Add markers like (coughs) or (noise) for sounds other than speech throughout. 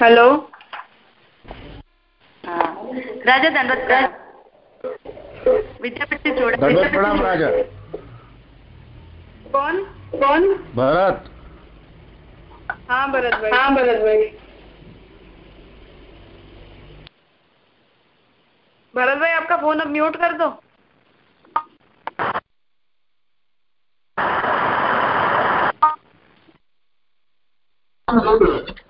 Hello राजा दंडवत विद्यापति दंडवत प्रणाम राजा कौन कौन भरत हाँ भरत भाई हाँ भरत भाई भरत भाई आपका फोन अब म्यूट कर दो Thank you.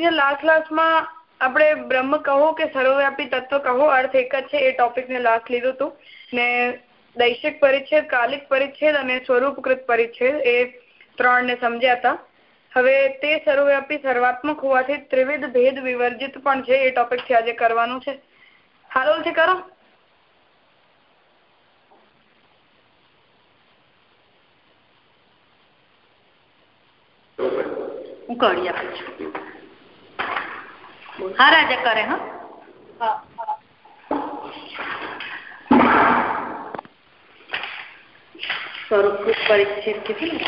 છે લાસ્ટ લાસ્ટમાં આપણે બ્રહ્મ કહો કે સર્વવ્યાપી તત્વ કહો, અર્થ એક જ છે, એ ટોપિકને લાસ્ટ લીધું હતું. ને દૈશિક પરિચ્છેદ, કાલિક પરિચ્છેદ અને સ્વરૂપકૃત પરિચ્છેદ એ ત્રણને સમજ્યા હતા. હવે તે સર્વવ્યાપી સર્વાત્મક હોવાથી ત્રિવિધ ભેદ વિવર્જિત પણ છે, એ ટોપિકથી આજે કરવાનું છે. હાલોલથી કરો. કરી આપું છું. હા રાજા કરે હા? સ્વરૂપ પરિચ્છેદ કીધું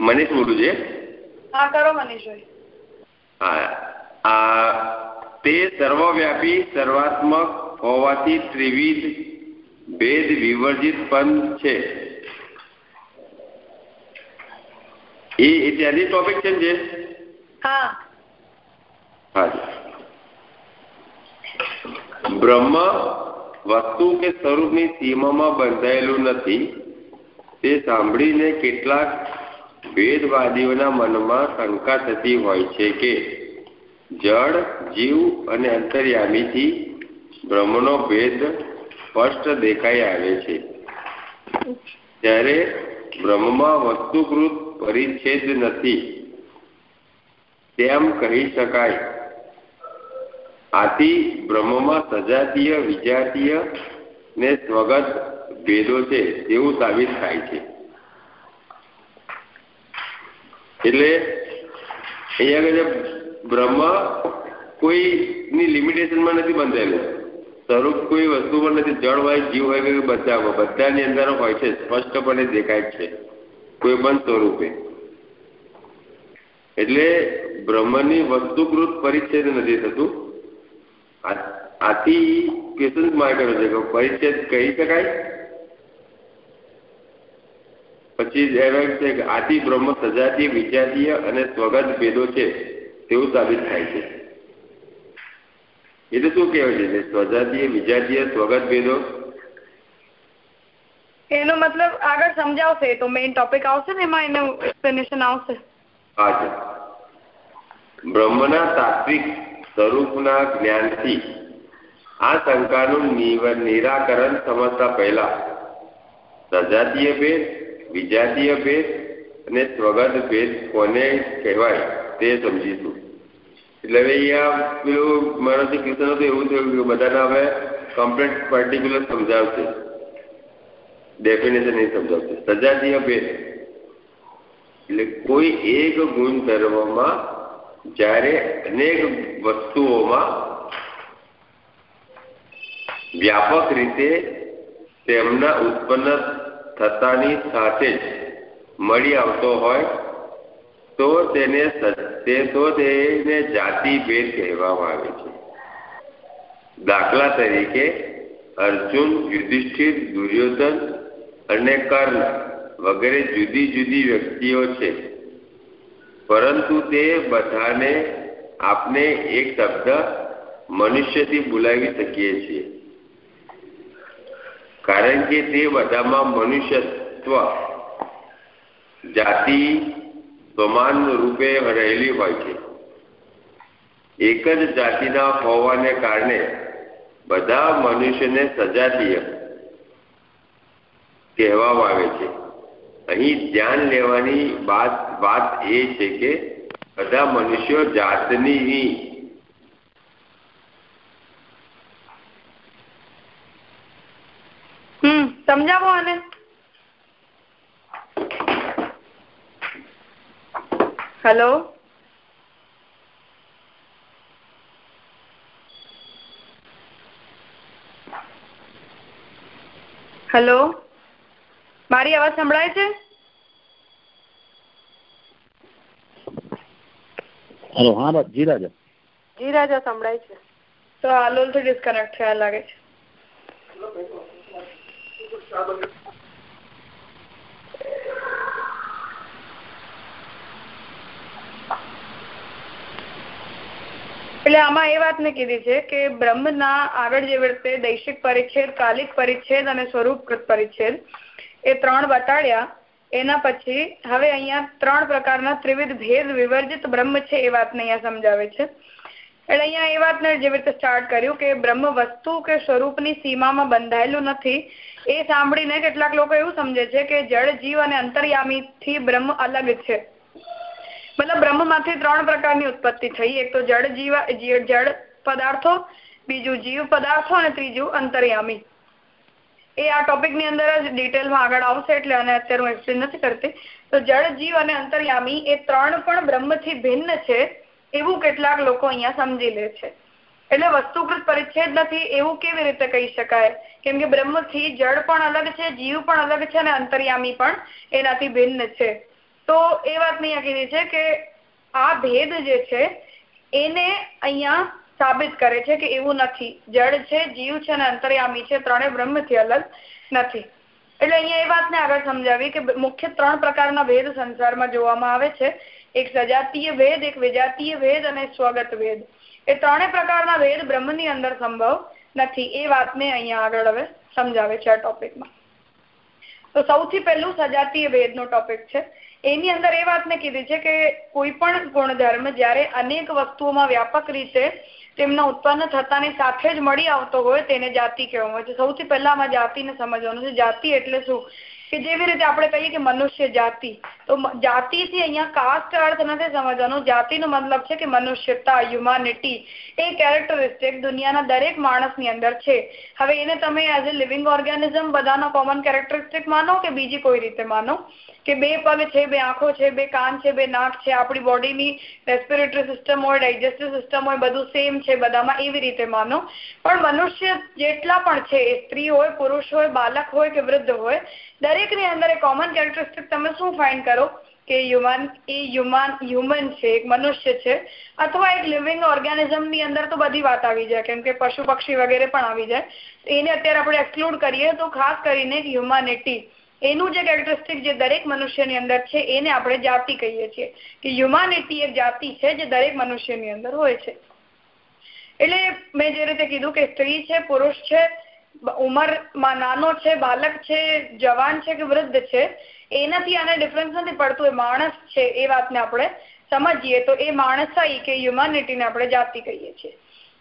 મનીષ બોલું છે હા? કરો મનીષભાઈ. હા. તે સર્વવ્યાપી સર્વાત્મક હોવાથી ત્રિવિધ ભેદ વિવર્જિત પણ છે. એ ત્યાંથી ટોપિક છે જે? હા. હા બ્રહ્મ વસ્તુ કે સ્વરૂપની સીમામાં બંધાયેલું નથી તે સાંભળીને કેટલાક ભેદવાદીઓના મનમાં શંકા થતી હોય છે કે જળ, જીવ અને અંતર્યામીથી બ્રહ્મનો ભેદ સ્પષ્ટ દેખાઈ આવે છે. ત્યારે બ્રહ્મમાં વસ્તુકૃત પરિચ્છેદ નથી, તેમ કહી શકાય. આથી બ્રહ્મમાં સજાતીય, વિજાતીય ને સ્વગત ભેદો છે તેવું સાબિત થાય છે. એટલે અહીંયા બ્રહ્મ કોઈની લિમિટેશનમાં નથી બંધાયેલું. સ્વરૂપ કોઈ વસ્તુમાં નથી. જળ હોય, જીવ હોય કે બધામાં. બધાની અંદર હોય છે. સ્પષ્ટપણે દેખાય છે. કોઈ પણ સ્વરૂપે. એટલે બ્રહ્મની વસ્તુકૃત પરિચ્છેદ નથી થતું. આથી ક્વેશ્ચન માર કર્યો છે કે પરિચ્છેદ કહી શકાય. પછી છે કે આથી બ્રહ્મ સજાતીય, વિજાતીય અને સ્વગત ભેદો છે. તેવું સાબિત થાય છે. એટલે શું કહેવાય છે? સ્વજાતીય વિજાતીય સ્વગત ભેદો? એનો મતલબ આગળ સમજાવશે તો મેઇન ટોપિક આવશે ને એમાં એનું એક્સપ્લેનેશન આવશે. હા છે બ્રહ્મના તાત્વિક સ્વરૂપના જ્ઞાનથી આ શંકાનું નિરાકરણ સમજતા પહેલા સજાતીય ભેદ વિજાતીય ભેદ અને સ્વગત ભેદ કોને કહેવાય? તે સમજીશું એટલે હવે અહીંયા પેલું મારો જે ક્વેશ્ચન હતું એવું થયું કે બધાને હવે કમ્પ્લેટ પર્ટિક્યુલર સમજાવશે. ડેફિનેશન એ સમજાવશે. સજાતીય ભેદ એટલે કોઈ એક ગુણધર્મમાં જ્યારે અનેક વસ્તુઓમાં વ્યાપક રીતે તેમના ઉત્પન્ન થતાની સાથે જ મળી આવતો હોય તો તેને તે તો તેને જાતિ ભેદ કહેવામાં આવે છે. દાખલા તરીકે અર્જુન યુધિષ્ઠિર, દુર્યોધન અને કર્ણ વગેરે જુદી જુદી વ્યક્તિઓ છે. પરંતુ તે બધાને આપણે એક શબ્દ મનુષ્યથી બોલાવી શકીએ છીએ. કારણ કે તે બધામાં મનુષ્યત્વ, જાતિ સમાન રૂપે રહેલી હોય છે. એક જ જાતિના હોવાને કારણે બધા મનુષ્યને સજાતીય કહેવામાં આવે છે. અહીં ધ્યાન લેવાની વાત વાત એ છે કે બધા મનુષ્યો જાતની સમજાવો આને. હેલો? હેલો? મારી અવાજ સંભળાય છે? હેલો હા જી રાજા. જી રાજા સંભળાય છે. તો આલોલથી ડિસ્કનેક્ટ થયા લાગે છે. એટલે આમાં એ વાત મેં કીધી છે કે બ્રહ્મના આગળ જેવી રીતે દૈશિક પરિચ્છેદ, કાલિક પરિચ્છેદ અને સ્વરૂપકૃત પરિચ્છેદ, એ ત્રણ બતાડ્યા. એના પછી હવે અહીંયા ત્રણ પ્રકારના ત્રિવિધ ભેદ વિવર્જિત બ્રહ્મ છે એ વાતને અહીંયા સમજાવે છે. એટલે અહીંયા એ વાતને જેવી રીતે સ્ટાર્ટ કર્યું કે બ્રહ્મ વસ્તુ કે સ્વરૂપની સીમામાં બંધાયેલું નથી, એ સાંભળીને કેટલાક લોકો એવું સમજે છે કે જળ, જીવ અને અંતર્યામીથી બ્રહ્મ અલગ છે. મતલબ બ્રહ્મમાંથી ત્રણ પ્રકારની ઉત્પત્તિ થઈ. એક તો જળ જીવા જળ પદાર્થો, બીજું જીવ પદાર્થો અને ત્રીજું અંતર્યામી. એ આ ટોપિકની અંદર જ ડિટેલમાં આગળ આવશે એટલે અને અત્યારે હું એક્સપ્લેન નથી કરતી. તો જળ, જીવ અને અંતર્યામી એ ત્રણ પણ બ્રહ્મથી ભિન્ન છે એવું કેટલાક લોકો અહીંયા સમજી લે છે. એટલે વસ્તુકૃત પરિચ્છેદ નથી એવું કેવી રીતે કહી શકાય? કેમ કે બ્રહ્મથી જળ પણ અલગ છે, જીવ પણ અલગ છે અને અંતર્યામી પણ એનાથી ભિન્ન છે. તો એ વાત અહીંયા કીધી છે કે આ ભેદ જે છે, એને અહીંયા સાબિત કરે છે કે એવું નથી. જળ છે, જીવ છે અને અંતર્યામી છે, ત્રણે બ્રહ્મથી અલગ નથી. એટલે અહીંયા એ વાતને આગળ સમજાવી કે મુખ્ય ત્રણ પ્રકારના ભેદ સંસારમાં જોવામાં આવે છે. એક સજાતીય ભેદ, એક વિજાતીય ભેદ અને સ્વગત ભેદ. એ ત્રણે પ્રકારના ભેદ બ્રહ્મની અંદર સંભવ નથી. એ વાતને અહીંયા આગળ હવે સમજાવે છે આ ટોપિકમાં. તો સૌથી પહેલું સજાતીય ભેદનો ટોપિક છે. એની અંદર એ વાતને કીધી છે કે કોઈ પણ ગુણધર્મ જ્યારે અનેક વસ્તુઓમાં વ્યાપક રીતે તેમના ઉત્પન્ન થતાની સાથે જ મળી આવતો હોય તેને જાતિ કહેવામાં આવે છે. સૌથી પહેલા આમાં જાતિને સમજવાનું છે. જાતિ એટલે શું? કે જેવી રીતે આપણે કહીએ કે મનુષ્ય જાતિ, તો જાતિથી અહીંયા કાસ્ટ અર્થ નથી સમજવાનો. જાતિનો મતલબ છે કે મનુષ્યતા, હ્યુમાનિટી, એ કેરેક્ટરિસ્ટિક દુનિયાના દરેક માણસની અંદર છે. હવે એને તમે એઝ એ લિવિંગ ઓર્ગેનિઝમ બધાનો કોમન કેરેક્ટરિસ્ટિક માનો કે બીજી કોઈ રીતે માનો? કે બે પગ છે, બે આંખો છે, બે કાન છે, બે નાક છે, આપણી બોડીની રેસ્પિરેટરી સિસ્ટમ હોય ડાયજેસ્ટિવ સિસ્ટમ હોય, બધું સેમ છે, બધામાં એવી રીતે માનો. પણ મનુષ્ય જેટલા પણ છે સ્ત્રી હોય, પુરુષ હોય, બાલક હોય કે વૃદ્ધ હોય દરેકની અંદર એ કોમન કેરેક્ટરિસ્ટિક તમે શું ફાઇન્ડ કરો? કે હ્યુમન એ હ્યુમન હ્યુમન છે, એક મનુષ્ય છે, અથવા એક લિવિંગ ઓર્ગેનિઝમની અંદર તો બધી વાત આવી જાય, કેમ કે પશુ પક્ષી વગેરે પણ આવી જાય. એને અત્યારે આપણે એક્સક્લુડ કરીએ તો ખાસ કરીને હ્યુમાનિટી એનું જે કેરેક્ટરિસ્ટિક જે દરેક મનુષ્યની અંદર છે, એને આપણે જાતિ કહીએ છીએ. કે હ્યુમાનિટી એક જાતિ છે, જે દરેક મનુષ્યની અંદર હોય છે. એટલે મેં જે રીતે કીધું કે સ્ત્રી છે, પુરુષ છે ઉંમરમાં નાનો છે બાળક છે, જવાન છે કે વૃદ્ધ છે, એનાથી આને ડિફરન્સ નથી પડતું. એ માણસ છે, એ વાતને આપણે સમજીએ તો એ માણસાઈ કે હ્યુમાનિટીને આપણે જાતિ કહીએ છીએ.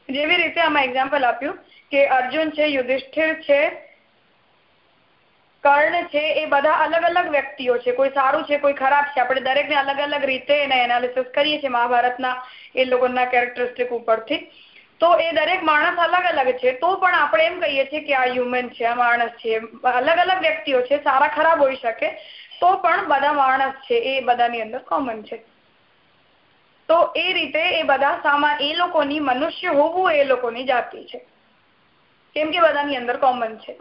જેવી રીતે આમાં એક્ઝામ્પલ આપ્યું કે અર્જુન છે, યુધિષ્ઠિર છે, કર્ણ છે, એ બધા અલગ અલગ વ્યક્તિઓ છે. કોઈ સારું છે, કોઈ ખરાબ છે. આપણે દરેકને અલગ અલગ રીતે એને એનાલિસિસ કરીએ છીએ. મહાભારતના એ લોકોના કેરેક્ટરિસ્ટિક ઉપરથી. તો એ દરેક માણસ અલગ અલગ છે. તો પણ આપણે એમ કહીએ છીએ કે આ હ્યુમન છે, આ માણસ છે, અલગ અલગ વ્યક્તિઓ છે, સારા ખરાબ હોઈ શકે. તો પણ બધા માણસ છે, એ બધાની અંદર કોમન છે. તો એ રીતે એ બધા સામાન એ લોકોની મનુષ્ય હોવું એ લોકોની જાતિ છે. કેમ કે બધાની અંદર કોમન છે.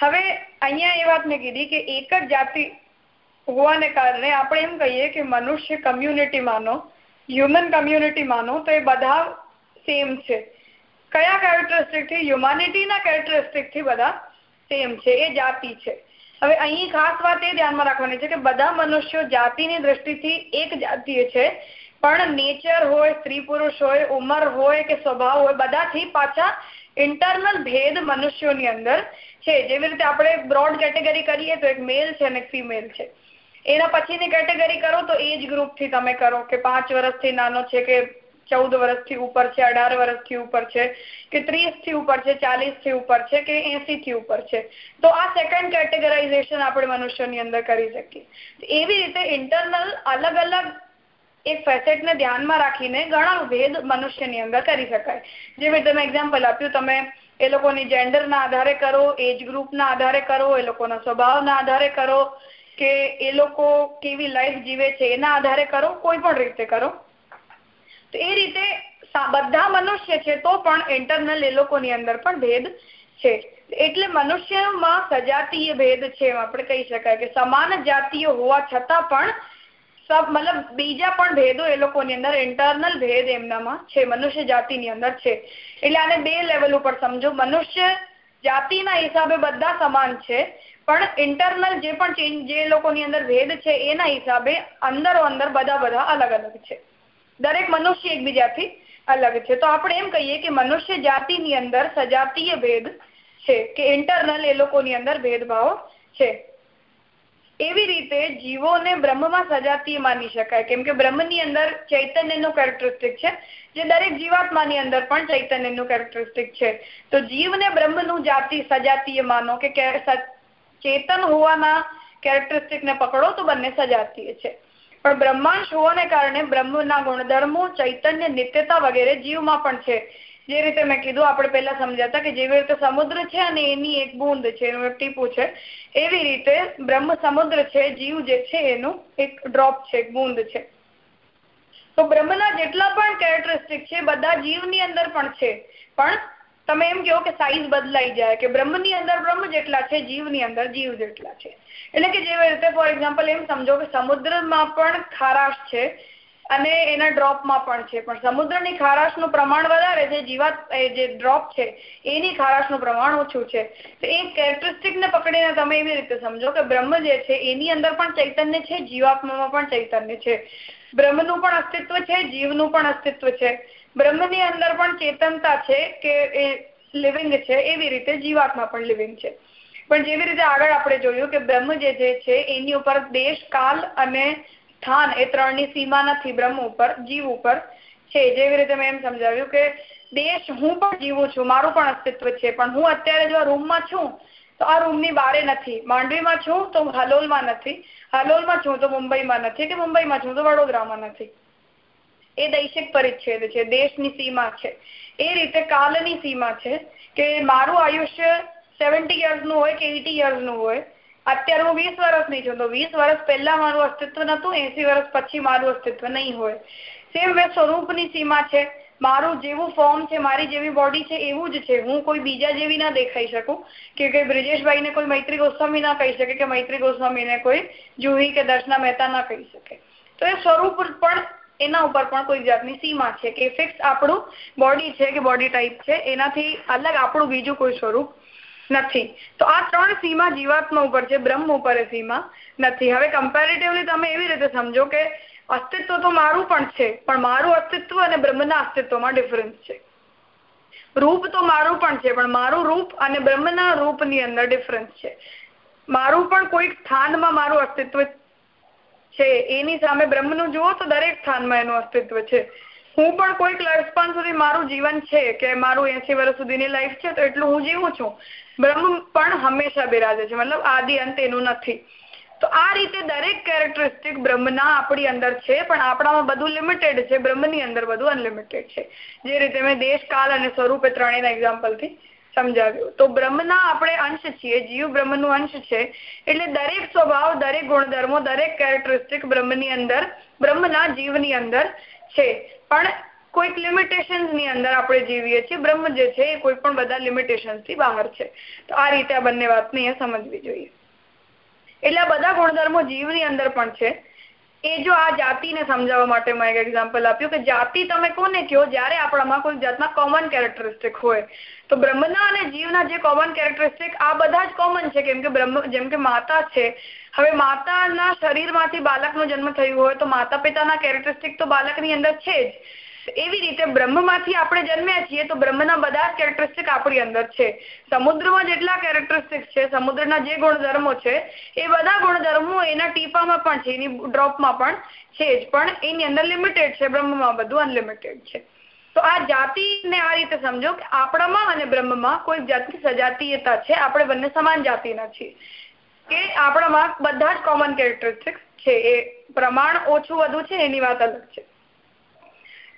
હવે અહીંયા એ વાત મેં કીધી કે એક જ જાતિ હોવાને કારણે આપણે એમ કહીએ કે મનુષ્ય કમ્યુનિટી માનો હ્યુમન કમ્યુનિટી માનો, તો એ બધા સેમ છે. કયા કેરેક્ટરિસ્ટિકથી હ્યુમાનિટીના કેરેક્ટરિસ્ટિકથી બધા સેમ છે. એ જાતિ છે. હવે અહીં ખાસ વાત એ ધ્યાનમાં રાખવાની છે કે બધા મનુષ્યો જાતિની દ્રષ્ટિથી એક જાતીય છે. પણ નેચર હોય, સ્ત્રી પુરુષ હોય, ઉંમર હોય કે સ્વભાવ હોય, બધાથી પાછા ઇન્ટરનલ ભેદ મનુષ્યોની અંદર છે. જેવી રીતે આપણે બ્રોડ કેટેગરી કરીએ તો એક મેલ છે અને એક ફિમેલ છે. એના પછીની કેટેગરી કરો તો એજ ગ્રુપથી તમે કરો કે પાંચ વર્ષથી નાનો છે કે ચૌદ વર્ષથી ઉપર છે, અઢાર વર્ષથી ઉપર છે, કે ત્રીસથી ઉપર છે ચાલીસથી ઉપર છે, કે એસી થી ઉપર છે. તો આ સેકન્ડ કેટેગરાઇઝેશન આપણે મનુષ્યની અંદર કરી શકીએ. એવી રીતે ઇન્ટરનલ અલગ અલગ એક ફેસેટને ધ્યાનમાં રાખીને ઘણા ભેદ મનુષ્યની અંદર કરી શકાય. જેવી તમે એક્ઝામ્પલ આપ્યું, તમે એ લોકોની જેન્ડરના આધારે કરો એજ ગ્રુપના આધારે કરો, એ લોકોના સ્વભાવના આધારે કરો, કે એ લોકો કેવી લાઈફ જીવે છે, એના આધારે કરો, કોઈ પણ રીતે કરો. તો એ રીતે બધા મનુષ્ય છે તો પણ ઇન્ટરનલ એ લોકોની અંદર પણ ભેદ છે. એટલે મનુષ્યમાં સજાતીય ભેદ છે એમ આપણે કહી શકાય કે સમાન જાતિઓ હોવા છતાં પણ સબ, મતલબ બીજા પણ ભેદો એ લોકોની અંદર ઇન્ટરનલ ભેદ એમનામાં છે, મનુષ્ય જાતિની અંદર છે. એટલે આને બે લેવલ ઉપર સમજો. મનુષ્ય જાતિના હિસાબે બધા સમાન છે, પણ ઇન્ટરનલ જે પણ જે લોકોની અંદર ભેદ છે એના હિસાબે અંદરો અંદર બધા બધા અલગ અલગ છે. દરેક મનુષ્ય એકબીજાથી અલગ છે. તો આપણે એમ કહીએ કે મનુષ્ય જાતિની અંદર સજાતીય ભેદ છે કે ઇન્ટરનલ એ લોકોની અંદર ભેદભાવ છે. એવી રીતે જીવોને બ્રહ્મમાં સજાતીય માની શકાય. કેમ કે બ્રહ્મની અંદર ચૈતન્યનું કેરેક્ટરિસ્ટિક છે. જે દરેક જીવાત્માની અંદર પણ ચૈતન્યનું કેરેક્ટરિસ્ટિક છે. તો જીવને બ્રહ્મનું જાતિ સજાતીય માનો કે ચેતન હોવાના કેરેક્ટરિસ્ટિકને પકડો તો બંને સજાતીય છે. પણ બ્રહ્માંશ હોવાને કારણે બ્રહ્મના ગુણધર્મો, ચૈતન્ય, નિત્યતા વગેરે જીવમાં પણ છે. જે રીતે મેં કીધું, આપણે પહેલા સમજાતા કે જેવી રીતે સમુદ્ર છે અને એની એક બૂંદ છે, એનું એક ટીપું છે, એવી રીતે બ્રહ્મ સમુદ્ર છે, જીવ જે છે, એનું એક ડ્રોપ છે, એક બૂંદ છે. તો બ્રહ્મના જેટલા પણ કેરેક્ટરિસ્ટિક છે, બધા જીવની અંદર પણ છે. પણ તમે એમ કહો કે સાઈઝ બદલાઈ જાય, કે બ્રહ્મની અંદર બ્રહ્મ જેટલા છે, જીવની અંદર જીવ જેટલા છે. એટલે કે જેવી રીતે ફોર એક્ઝામ્પલ એમ સમજો કે સમુદ્રમાં પણ ખારાશ છે અને એના ડ્રોપમાં પણ છે. પણ સમુદ્રની ખારાશનું પ્રમાણ વધારે છે જીવાત જે ડ્રોપ છે, એની ખારાશનું પ્રમાણ ઓછું છે. તો એ કેરેક્ટરિસ્ટિકને પકડીને તમે એવી રીતે સમજો કે બ્રહ્મ જે છે, એની અંદર પણ ચૈતન્ય છે, જીવાત્મામાં પણ ચૈતન્ય છે. બ્રહ્મનું પણ અસ્તિત્વ છે, જીવનું પણ અસ્તિત્વ છે. બ્રહ્મની અંદર પણ ચેતનતા છે કે એ લિવિંગ છે, એવી રીતે જીવાત્મા પણ લિવિંગ છે. પણ જેવી રીતે આગળ આપણે જોયું કે બ્રહ્મ જે છે, એની ઉપર દેશ, કાલ અને સ્થાન એ ત્રણની સીમા નથી, બ્રહ્મ ઉપર, જીવ ઉપર છે. જેવી રીતે મેં એમ સમજાવ્યું કે દેશ હું પણ જીવું છું, મારું પણ અસ્તિત્વ છે, પણ હું અત્યારે જો રૂમમાં છું, તો આ રૂમની બારે નથી. માંડવીમાં છું તો હલોલમાં નથી. હલોલમાં છું તો મુંબઈમાં નથી કે મુંબઈમાં છું તો વડોદરામાં નથી. એ દૈશિક પરિચ્છેદ છે, દેશની સીમા છે. એ રીતે કાલની સીમા છે કે મારું આયુષ્ય સેવન્ટી યર્સનું હોય કે એટી યર્સનું હોય, અત્યારે હું વીસ વર્ષની છું, તો વીસ વર્ષ પહેલા મારું અસ્તિત્વ નતું એસી વર્ષ પછી મારું અસ્તિત્વ નહીં હોય. સેમ વે સ્વરૂપની સીમા છે, મારું જેવું ફોર્મ છે, મારી જેવી બોડી છે, એવું જ છે. હું કોઈ બીજા જેવી ના દેખાઈ શકું કે કોઈ બ્રિજેશભાઈને, કોઈ મૈત્રી ગોસ્વામી ના કહી શકે કે મૈત્રી ગોસ્વામીને કોઈ જુહી કે દર્શના મહેતા ના કહી શકે. તો એ સ્વરૂપ પણ એના ઉપર પણ કોઈ જાતની સીમા છે કે ફિક્સ આપણું બોડી છે કે બોડી ટાઈપ છે, એનાથી અલગ આપણું બીજું કોઈ સ્વરૂપ નથી. તો આ ત્રણ સીમા જીવાત્મા ઉપર છે, બ્રહ્મ ઉપર સીમા નથી. હવે કમ્પેરેટિવલી તમે એવી રીતે સમજો કે અસ્તિત્વ તો મારું પણ છે, પણ મારું અસ્તિત્વ અને બ્રહ્મના અસ્તિત્વમાં ડિફરન્સ છે. રૂપ તો મારું પણ છે, પણ મારું રૂપ અને બ્રહ્મના રૂપની અંદર ડિફરન્સ છે. મારું પણ કોઈક સ્થાનમાં મારું અસ્તિત્વ છે, એની સામે બ્રહ્મનું જુઓ તો દરેક સ્થાનમાં એનું અસ્તિત્વ છે. હું પણ કોઈક લક્ષપણ સુધી મારું જીવન છે કે મારું એસી વર્ષ સુધીની લાઈફ છે, તો એટલું હું જીવું છું. બ્રહ્મ પણ હંમેશા બિરાજે છે, મતલબ આદિ અંત એનું નથી. તો આ રીતે દરેક કેરેક્ટરિસ્ટિક બ્રહ્મના આપણી અંદર છે, પણ આપણામાં બધું લિમિટેડ છે, બ્રહ્મની અંદર બધું અનલિમિટેડ છે. જે રીતે મેં દેશ અને સ્વરૂપ ત્રણેયના એક્ઝામ્પલથી સમજાવ્યું. તો બ્રહ્મના આપણે અંશ છીએ, જીવ બ્રહ્મનું અંશ છે. એટલે દરેક સ્વભાવ, દરેક ગુણધર્મો, દરેક કેરેક્ટરિસ્ટિક બ્રહ્મની અંદર, બ્રહ્મના જીવની અંદર છે. પણ કોઈક લિમિટેશન્સની અંદર આપણે જીવીએ છીએ. બ્રહ્મ જે છે એ કોઈ પણ બધા લિમિટેશન્સથી બહાર છે. તો આ રીતે આ બંને વાતને અહીંયા સમજવી જોઈએ. એટલે આ બધા ગુણધર્મો જીવની અંદર પણ છે. એ જો આ જાતિને સમજાવવા માટે મેં એક એક્ઝામ્પલ આપ્યું કે જાતિ તમે કોને કહો? જ્યારે આપણામાં કોઈ જાતના કોમન કેરેક્ટરિસ્ટિક હોય તો બ્રહ્મના અને જીવના જે કોમન કેરેક્ટરિસ્ટિક આ બધા જ કોમન છે, કેમ કે બ્રહ્મ, જેમ કે માતા છે. હવે માતાના શરીરમાંથી બાળકનો જન્મ થયું હોય તો માતા પિતાના કેરેક્ટરિસ્ટિક તો બાળકની અંદર છે જ. એવી રીતે બ્રહ્મમાંથી આપણે જન્મ્યા છીએ તો બ્રહ્મના બધા જ કેરેક્ટરિસ્ટિક આપણી અંદર છે. સમુદ્રમાં જેટલા કેરેક્ટરિસ્ટિક છે, સમુદ્રના જે ગુણધર્મો છે, એ બધા ગુણધર્મો એના ટીપામાં પણ છે, એની ડ્રોપમાં પણ છે જ. પણ એની અંદર લિમિટેડ છે, બ્રહ્મમાં બધું અનલિમિટેડ છે. તો આ જાતિને આ રીતે સમજો કે આપણામાં અને બ્રહ્મમાં કોઈ જાતની સજાતીયતા છે. આપણે બંને સમાન જાતિના છીએ. કે આપણામાં બધા જ કોમન કેરેક્ટરિસ્ટિક્સ છે. એ પ્રમાણ ઓછું વધુ છે, એની વાત અલગ છે.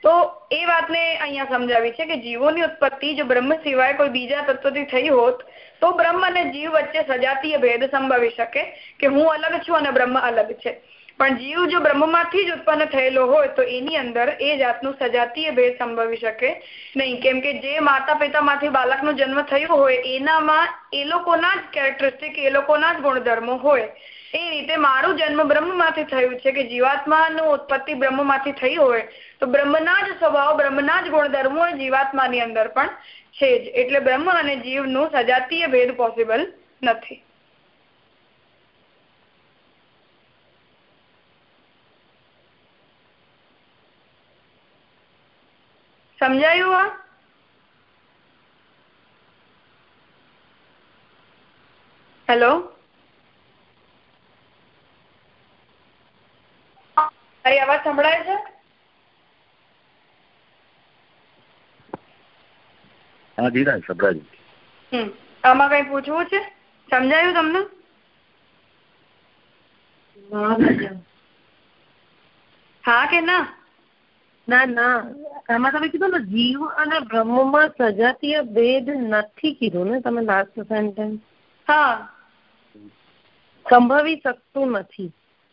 તો એ વાતને અહીંયા સમજાવી છે કે જીવોની ઉત્પત્તિ જો બ્રહ્મ સિવાય કોઈ બીજા તત્વથી થઈ હોત, તો બ્રહ્મ અને જીવ વચ્ચે સજાતીય ભેદ સંભવી શકે કે હું અલગ છું અને બ્રહ્મ અલગ છે. પણ જીવ જો બ્રહ્મમાંથી જ ઉત્પન્ન થયેલો હોય, તો એની અંદર એ જાતનું સજાતીય ભેદ સંભવી શકે નહીં. કેમ કે જે માતા પિતામાંથી બાળકનો જન્મ થયો હોય, એનામાં એ લોકોના જ કેરેક્ટરિસ્ટિક એ લોકોના જ ગુણધર્મો હોય. એ રીતે મારું જન્મ બ્રહ્મમાંથી થયું છે કે જીવાત્માનું ઉત્પત્તિ બ્રહ્મમાંથી થઈ હોય, તો બ્રહ્મના જ સ્વભાવ, બ્રહ્મના જ ગુણધર્મો જીવાત્માની અંદર પણ છે જ. એટલે બ્રહ્મ અને જીવનું સજાતીય ભેદ પોસિબલ નથી. સમજાયું આ? હેલો? મારી અવાજ સંભળાય છે? હા જીરા સંભળાય આમાં કઈ પૂછવું છે? સમજાયું તમને? હા કે ના? ના ના. આમાં તમે કીધું ને જીવ અને બ્રહ્મમાં સજાતીય ભેદ નથી કીધું ને તમે લાસ્ટ સેન્ટેન્સ હા. સંભવી શકતું નથી.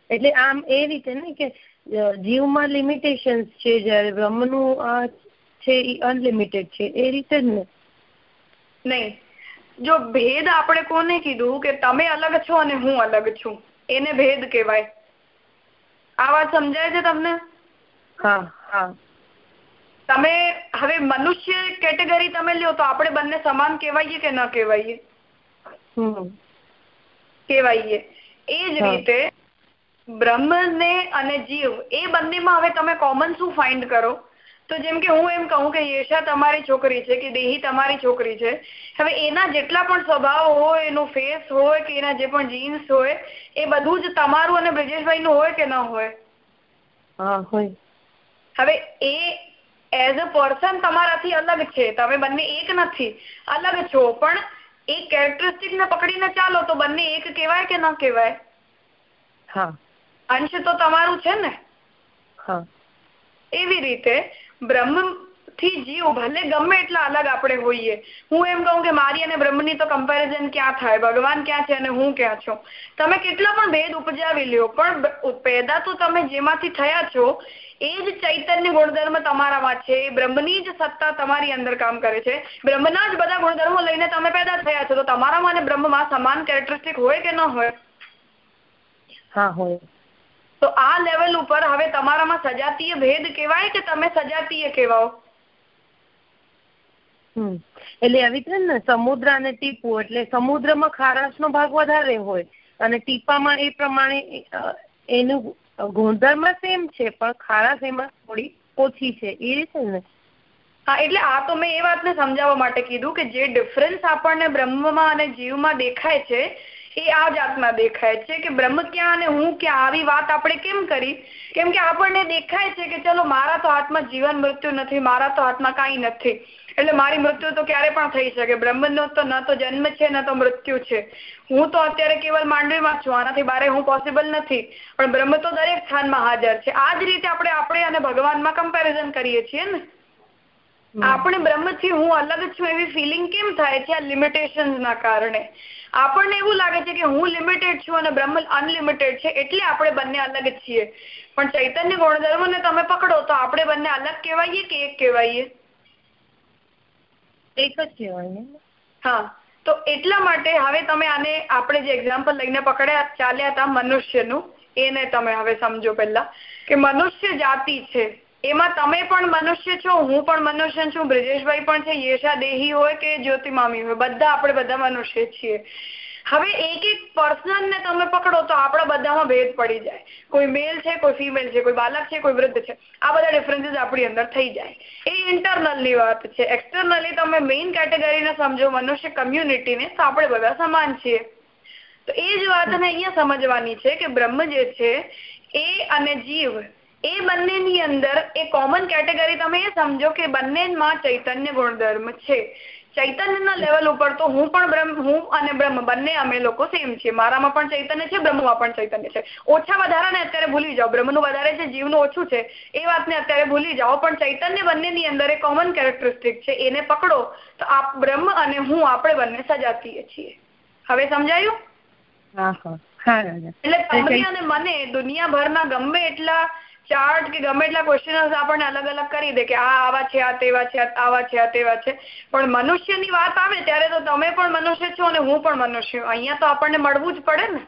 એટલે આમ એ રીતે ને કે જીવમાં લિમિટેશન્સ છે જ્યારે બ્રહ્મનું આ છે એ અનલિમિટેડ છે એ રીતે જ ને. નહીં. જો ભેદ આપણે કોને કીધું કે તમે અલગ છો અને હું અલગ છું? એને ભેદ કહેવાય. આ વાત સમજાય છે તમને? હા હા. તમે હવે મનુષ્ય કેટેગરી તમે લ્યો તો આપણે બંને સમાન કહેવાઈએ કે ન કહેવાઈએ? હમ. કહેવાઈએ. એ જ રીતે બ્રહ્મ ને અને જીવ એ બંનેમાં હવે તમે કોમન શું ફાઇન્ડ કરો? તો જેમ કે હું એમ કહું કે યેશા તમારી છોકરી છે કે દેહી તમારી છોકરી છે. હવે એના જેટલા પણ સ્વભાવ હોય એનો ફેસ હોય કે એના જે પણ જીન્સ હોય એ બધું જ તમારું અને બ્રિજેશભાઈ નું હોય કે ન હોય? હા હોય. હવે એ એઝ અ પર્સન તમારાથી અલગ છે. તમે બંને એક નથી. અલગ છો. પણ એ કેરેક્ટરિસ્ટિક ને પકડીને ચાલો તો બંને એક કહેવાય કે ન કહેવાય? હા. અંશ તો તમારું છે ને? હા. એવી રીતે બ્રહ્મ થી જીવ ભલે ગમે એટલા અલગ આપણે હોઈએ. હું એમ કહું કે મારી અને બ્રહ્મની તો કમ્પેરિઝન ક્યાં થાય? ભગવાન ક્યાં છે અને હું ક્યાં છું? તમે કેટલા પણ ભેદ ઉપજાવી લ્યો પણ પેદા તો તમે જેમાંથી થયા છો એ જ ચૈતન્ય ગુણધર્મ તમારામાં છે. એ બ્રહ્મની જ સત્તા તમારી અંદર કામ કરે છે. બ્રહ્મના જ બધા ગુણધર્મો લઈને તમે પેદા થયા છો તો તમારામાં અને બ્રહ્મમાં સમાન કેરેક્ટરિસ્ટિક હોય કે ન હોય? હા હોય. તો આ લેવલ ઉપર હવે તમારામાં સજાતીય ભેદ કહેવાય કે તમે સજાતીય કહેવાઓ? એટલે આવી રીતે ને સમુદ્ર અને ટીપું, એટલે સમુદ્રમાં ખારાશનો ભાગ વધારે હોય અને ટીપામાં એ પ્રમાણે એનું ગુણધર્મ સેમ છે, પણ ખારાશ એમાં થોડી ઓછી છે. એ રીતે ને. હા, એટલે આ તો મેં એ વાતને સમજાવવા માટે કીધું કે જે ડિફરન્સ આપણને બ્રહ્મમાં અને જીવમાં દેખાય છે, એ આ જાતના દેખાય છે કે બ્રહ્મ ક્યાં અને હું ક્યાં, આવી વાત આપણે કેમ કરી? કેમ કે આપણને દેખાય છે કે ચલો, મારા તો હાથમાં જીવન મૃત્યુ નથી, મારા તો હાથમાં કાંઈ નથી. એટલે મારી મૃત્યુ તો ક્યારે પણ થઈ શકે. બ્રહ્મનો તો ન તો જન્મ છે ન તો મૃત્યુ છે. હું તો અત્યારે કેવલ માંડવીમાં છું. આનાથી બારે હું પોસિબલ નથી. પણ બ્રહ્મ તો દરેક સ્થાનમાં હાજર છે. આ જ રીતે આપણે આપણે અને ભગવાનમાં કમ્પેરિઝન કરીએ છીએ ને. આપણે બ્રહ્મથી હું અલગ છું એવી ફિલિંગ કેમ થાય છે? આ લિમિટેશન્સ ના કારણે. આપણને એવું લાગે છે કે હું લિમિટેડ છું અને બ્રહ્મ અનલિમિટેડ છે એટલે આપણે બંને અલગ જ છીએ. પણ ચૈતન્ય ગુણધર્મને તમે પકડો તો આપણે બંને અલગ કહેવાઈએ કે એક કહેવાઈએ? એક જ કહેવાય ને? હા. તો એટલા માટે હવે તમે આને આપણે જે એક્ઝામ્પલ લઈને પકડ્યા, ચાલ્યા હતા મનુષ્યનું, એને તમે હવે સમજો પહેલા. કે મનુષ્ય જાતિ છે. એમાં તમે પણ મનુષ્ય છો, હું પણ મનુષ્ય છું, બ્રિજેશભાઈ પણ છે, યેશા દેહી હોય કે જ્યોતિ મામી હોય, બધા આપણે બધા મનુષ્ય છીએ. હવે એક એક પર્સન ને તમે પકડો તો આપણા બધામાં ભેદ પડી જાય. કોઈ મેલ છે, કોઈ ફિમેલ છે, કોઈ બાલક છે, કોઈ વૃદ્ધ છે. આ બધા ડિફરન્સીસ આપણી અંદર થઈ જાય. એ ઇન્ટરનલની વાત છે. એક્સટર્નલી તમે મેઇન કેટેગરીને સમજો, મનુષ્ય કમ્યુનિટીને તો આપણે બધા સમાન છીએ. તો એ જ વાતને અહીંયા સમજવાની છે કે બ્રહ્મ જે છે, એ અને જીવ, એ બંનેની અંદર એ કોમન કેટેગરી તમે એ સમજો કે બંનેમાં ચૈતન્ય ગુણધર્મ છે. ચૈતન્યના લેવલ ઉપર તો હું પણ બ્રહ્મ હું અને બ્રહ્મ બંને અમે લોકો સેમ છીએ. મારામાં પણ ચૈતન્ય છે બ્રહ્મમાં પણ ચૈતન્ય છે. ઓછા વધારાને અત્યારે ભૂલી જાઓ. બ્રહ્મનું વધારે છે જીવનું ઓછું છે એ વાતને અત્યારે ભૂલી જાઓ. પણ ચૈતન્ય બંનેની અંદર એ કોમન કેરેક્ટરિસ્ટિક છે એને પકડો તો આપ બ્રહ્મ અને હું આપણે બંને સજાતીય છીએ. હવે સમજાયું? એટલે તમને અને મને દુનિયાભરના ગમે એટલા ચાર્ટ કે ગમે એટલા ક્વેશ્ચન આપણને અલગ અલગ કરી દે કે આ આવા છે આ તેવા છે આવા છે આ તેવા છે. પણ મનુષ્યની વાત આવે ત્યારે તો તમે પણ મનુષ્ય છો અને હું પણ મનુષ્ય અહીંયા તો આપણને મળવું જ પડે ને.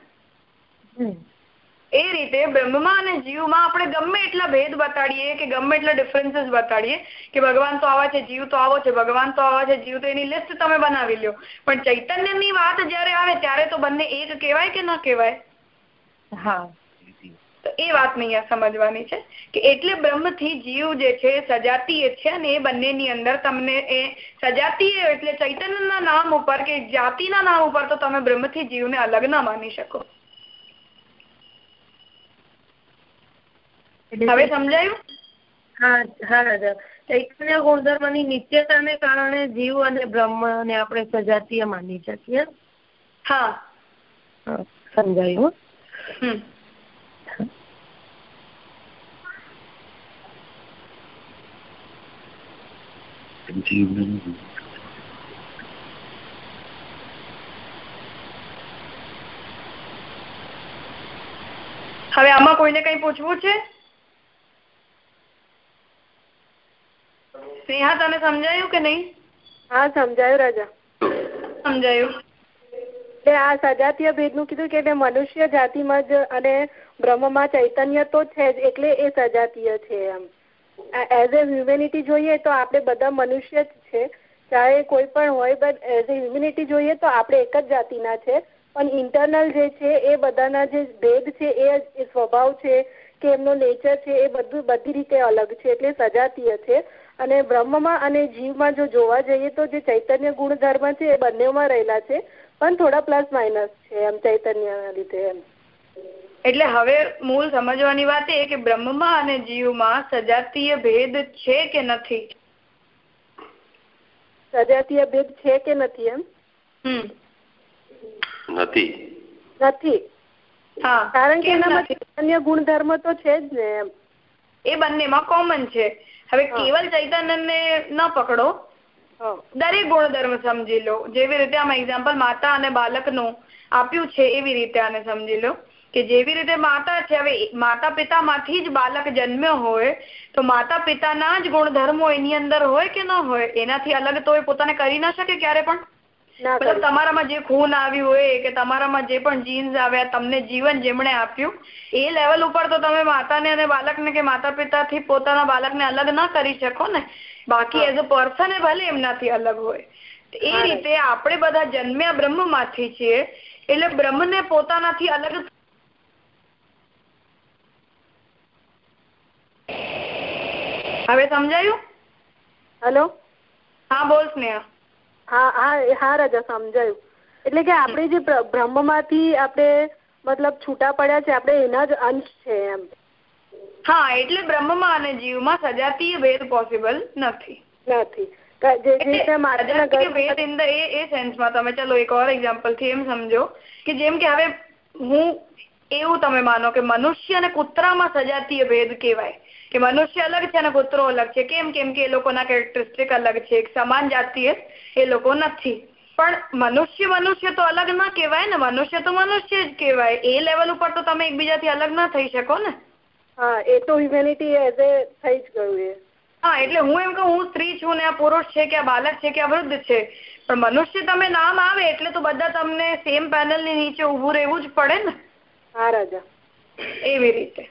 એ રીતે બ્રહ્મમાં અને જીવમાં આપણે ગમે એટલા ભેદ બતાડીએ કે ગમે એટલા ડિફરન્સીસ બતાડીએ કે ભગવાન તો આવા છે જીવ તો આવો છે ભગવાન તો આવા છે જીવ તો એની લિસ્ટ તમે બનાવી લ્યો. પણ ચૈતન્યની વાત જયારે આવે ત્યારે તો બંને એક કહેવાય કે ન કહેવાય? હા. તો એ વાત અહીંયા સમજવાની છે કે એટલે બ્રહ્મથી જીવ જે છે સજાતીય છે અને એ બંનેની અંદર તમને એ સજાતીય એટલે ચૈતન્યના નામ ઉપર કે જાતિના નામ ઉપર તો તમે બ્રહ્મથી જીવને અલગ ના માની શકો. હવે સમજાયું? હા હા ચૈતન્ય ગુણધર્મની નિત્યતાને કારણે જીવ અને બ્રહ્મ ને આપણે સજાતીય માની શકીએ. હા સમજાયું. હમ. હવે આમાં કોઈને કઈ પૂછવું છે? સ્નેહા તને સમજાયું કે નહીં? હા સમજાયું રાજા. સમજાયું. એટલે આ સજાતીય ભેદનું કીધું કે મનુષ્ય જાતિમાં જ અને બ્રહ્મમાં ચૈતન્ય તો છે જ એટલે એ સજાતીય છે એમ. એઝ એ હ્યુમેનિટી જોઈએ તો આપણે બધા મનુષ્ય જ છે. ચાહે કોઈ પણ હોય બટ એઝ એ હ્યુમેનિટી જોઈએ તો આપણે એક જ જાતિના છે. પણ ઇન્ટરનલ જે છે, એ બધાના જે ભેદ છે, એ સ્વભાવ છે કે એમનો નેચર છે, એ બધું બધી રીતે અલગ છે, એટલે સજાતીય છે. અને બ્રહ્મમાં અને જીવમાં જો જોવા જઈએ તો જે ચૈતન્ય ગુણધર્મ છે, એ બંનેમાં રહેલા છે. પણ થોડા પ્લસ માઇનસ છે એમ ચૈતન્યના લીધે એમ. એટલે હવે મૂળ સમજવાની વાત એ કે બ્રહ્મમાં અને જીવમાં સજાતીય ભેદ છે કે નથી? સજાતીય ભેદ છે કે નથી એમ? નથી. નથી. કારણ કે એનામાં ચૈતન્ય ગુણધર્મ તો છે જ ને એમ. એ બંનેમાં કોમન છે. હવે કેવલ ચૈતન્ય ને ન પકડો દરેક ગુણધર્મ સમજી લો. જેવી રીતે આમાં એક્ઝામ્પલ માતા અને બાળકનું આપ્યું છે એવી રીતે આને સમજી લો. કે જેવી રીતે માતા છે હવે માતા પિતામાંથી જ બાળક જન્મ્યો હોય તો માતા પિતાના જ ગુણધર્મો એની અંદર હોય કે ન હોય એનાથી અલગ તો એ પોતાને કરી ના શકે ક્યારે પણ? મતલબ તમારામાં જે ખૂન આવ્યું હોય કે તમારામાં જે પણ જીન્સ આવ્યા તમને જીવન જેમણે આપ્યું એ લેવલ ઉપર તો તમે માતાને અને બાળકને કે માતા પિતાથી પોતાના બાળકને અલગ ના કરી શકો ને. બાકી એઝ અ પર્સન એ ભલે એમનાથી અલગ હોય. એ રીતે આપણે બધા જન્મ્યા બ્રહ્મમાંથી છીએ એટલે બ્રહ્મને પોતાનાથી અલગ હવે સમજાયું? હેલો? હા બોલ સ્નેહા. હા હા હા રાજા સમજાયું. એટલે કે આપણે જે બ્રહ્મમાંથી આપણે મતલબ છૂટા પડ્યા છે આપણે એના જ અંશ છે એમ. હા એટલે બ્રહ્મમાં અને જીવમાં સજાતીય ભેદ પોસિબલ નથી. નથી. એ સેન્સમાં તમે ચલો એક ઓર એક્ઝામ્પલ એમ સમજો કે જેમ કે હવે હું એવું તમે માનો કે મનુષ્ય અને કૂતરામાં સજાતીય ભેદ કહેવાય. કે મનુષ્ય અલગ છે અને કૂતરો અલગ છે. કેમ? કેમ કે એ લોકોના કેરેક્ટરિસ્ટિક અલગ છે. એક સમાન જાતીય એ લોકો નથી. પણ મનુષ્ય મનુષ્ય તો અલગ ના કહેવાય ને. મનુષ્ય તો મનુષ્ય જ કહેવાય. એ લેવલ ઉપર તો તમે એકબીજાથી અલગ ના થઈ શકો ને. હા એ તો હ્યુમેનિટી એઝ એ થઈ જ ગયું એ. હા એટલે હું એમ કહું હું સ્ત્રી છું ને આ પુરુષ છે કે આ બાલક છે કે આ વૃદ્ધ છે. પણ મનુષ્ય તમે નામ આવે એટલે તો બધા તમને સેમ પેનલની નીચે ઉભું રહેવું જ પડે ને. હા રાજા. એવી રીતે.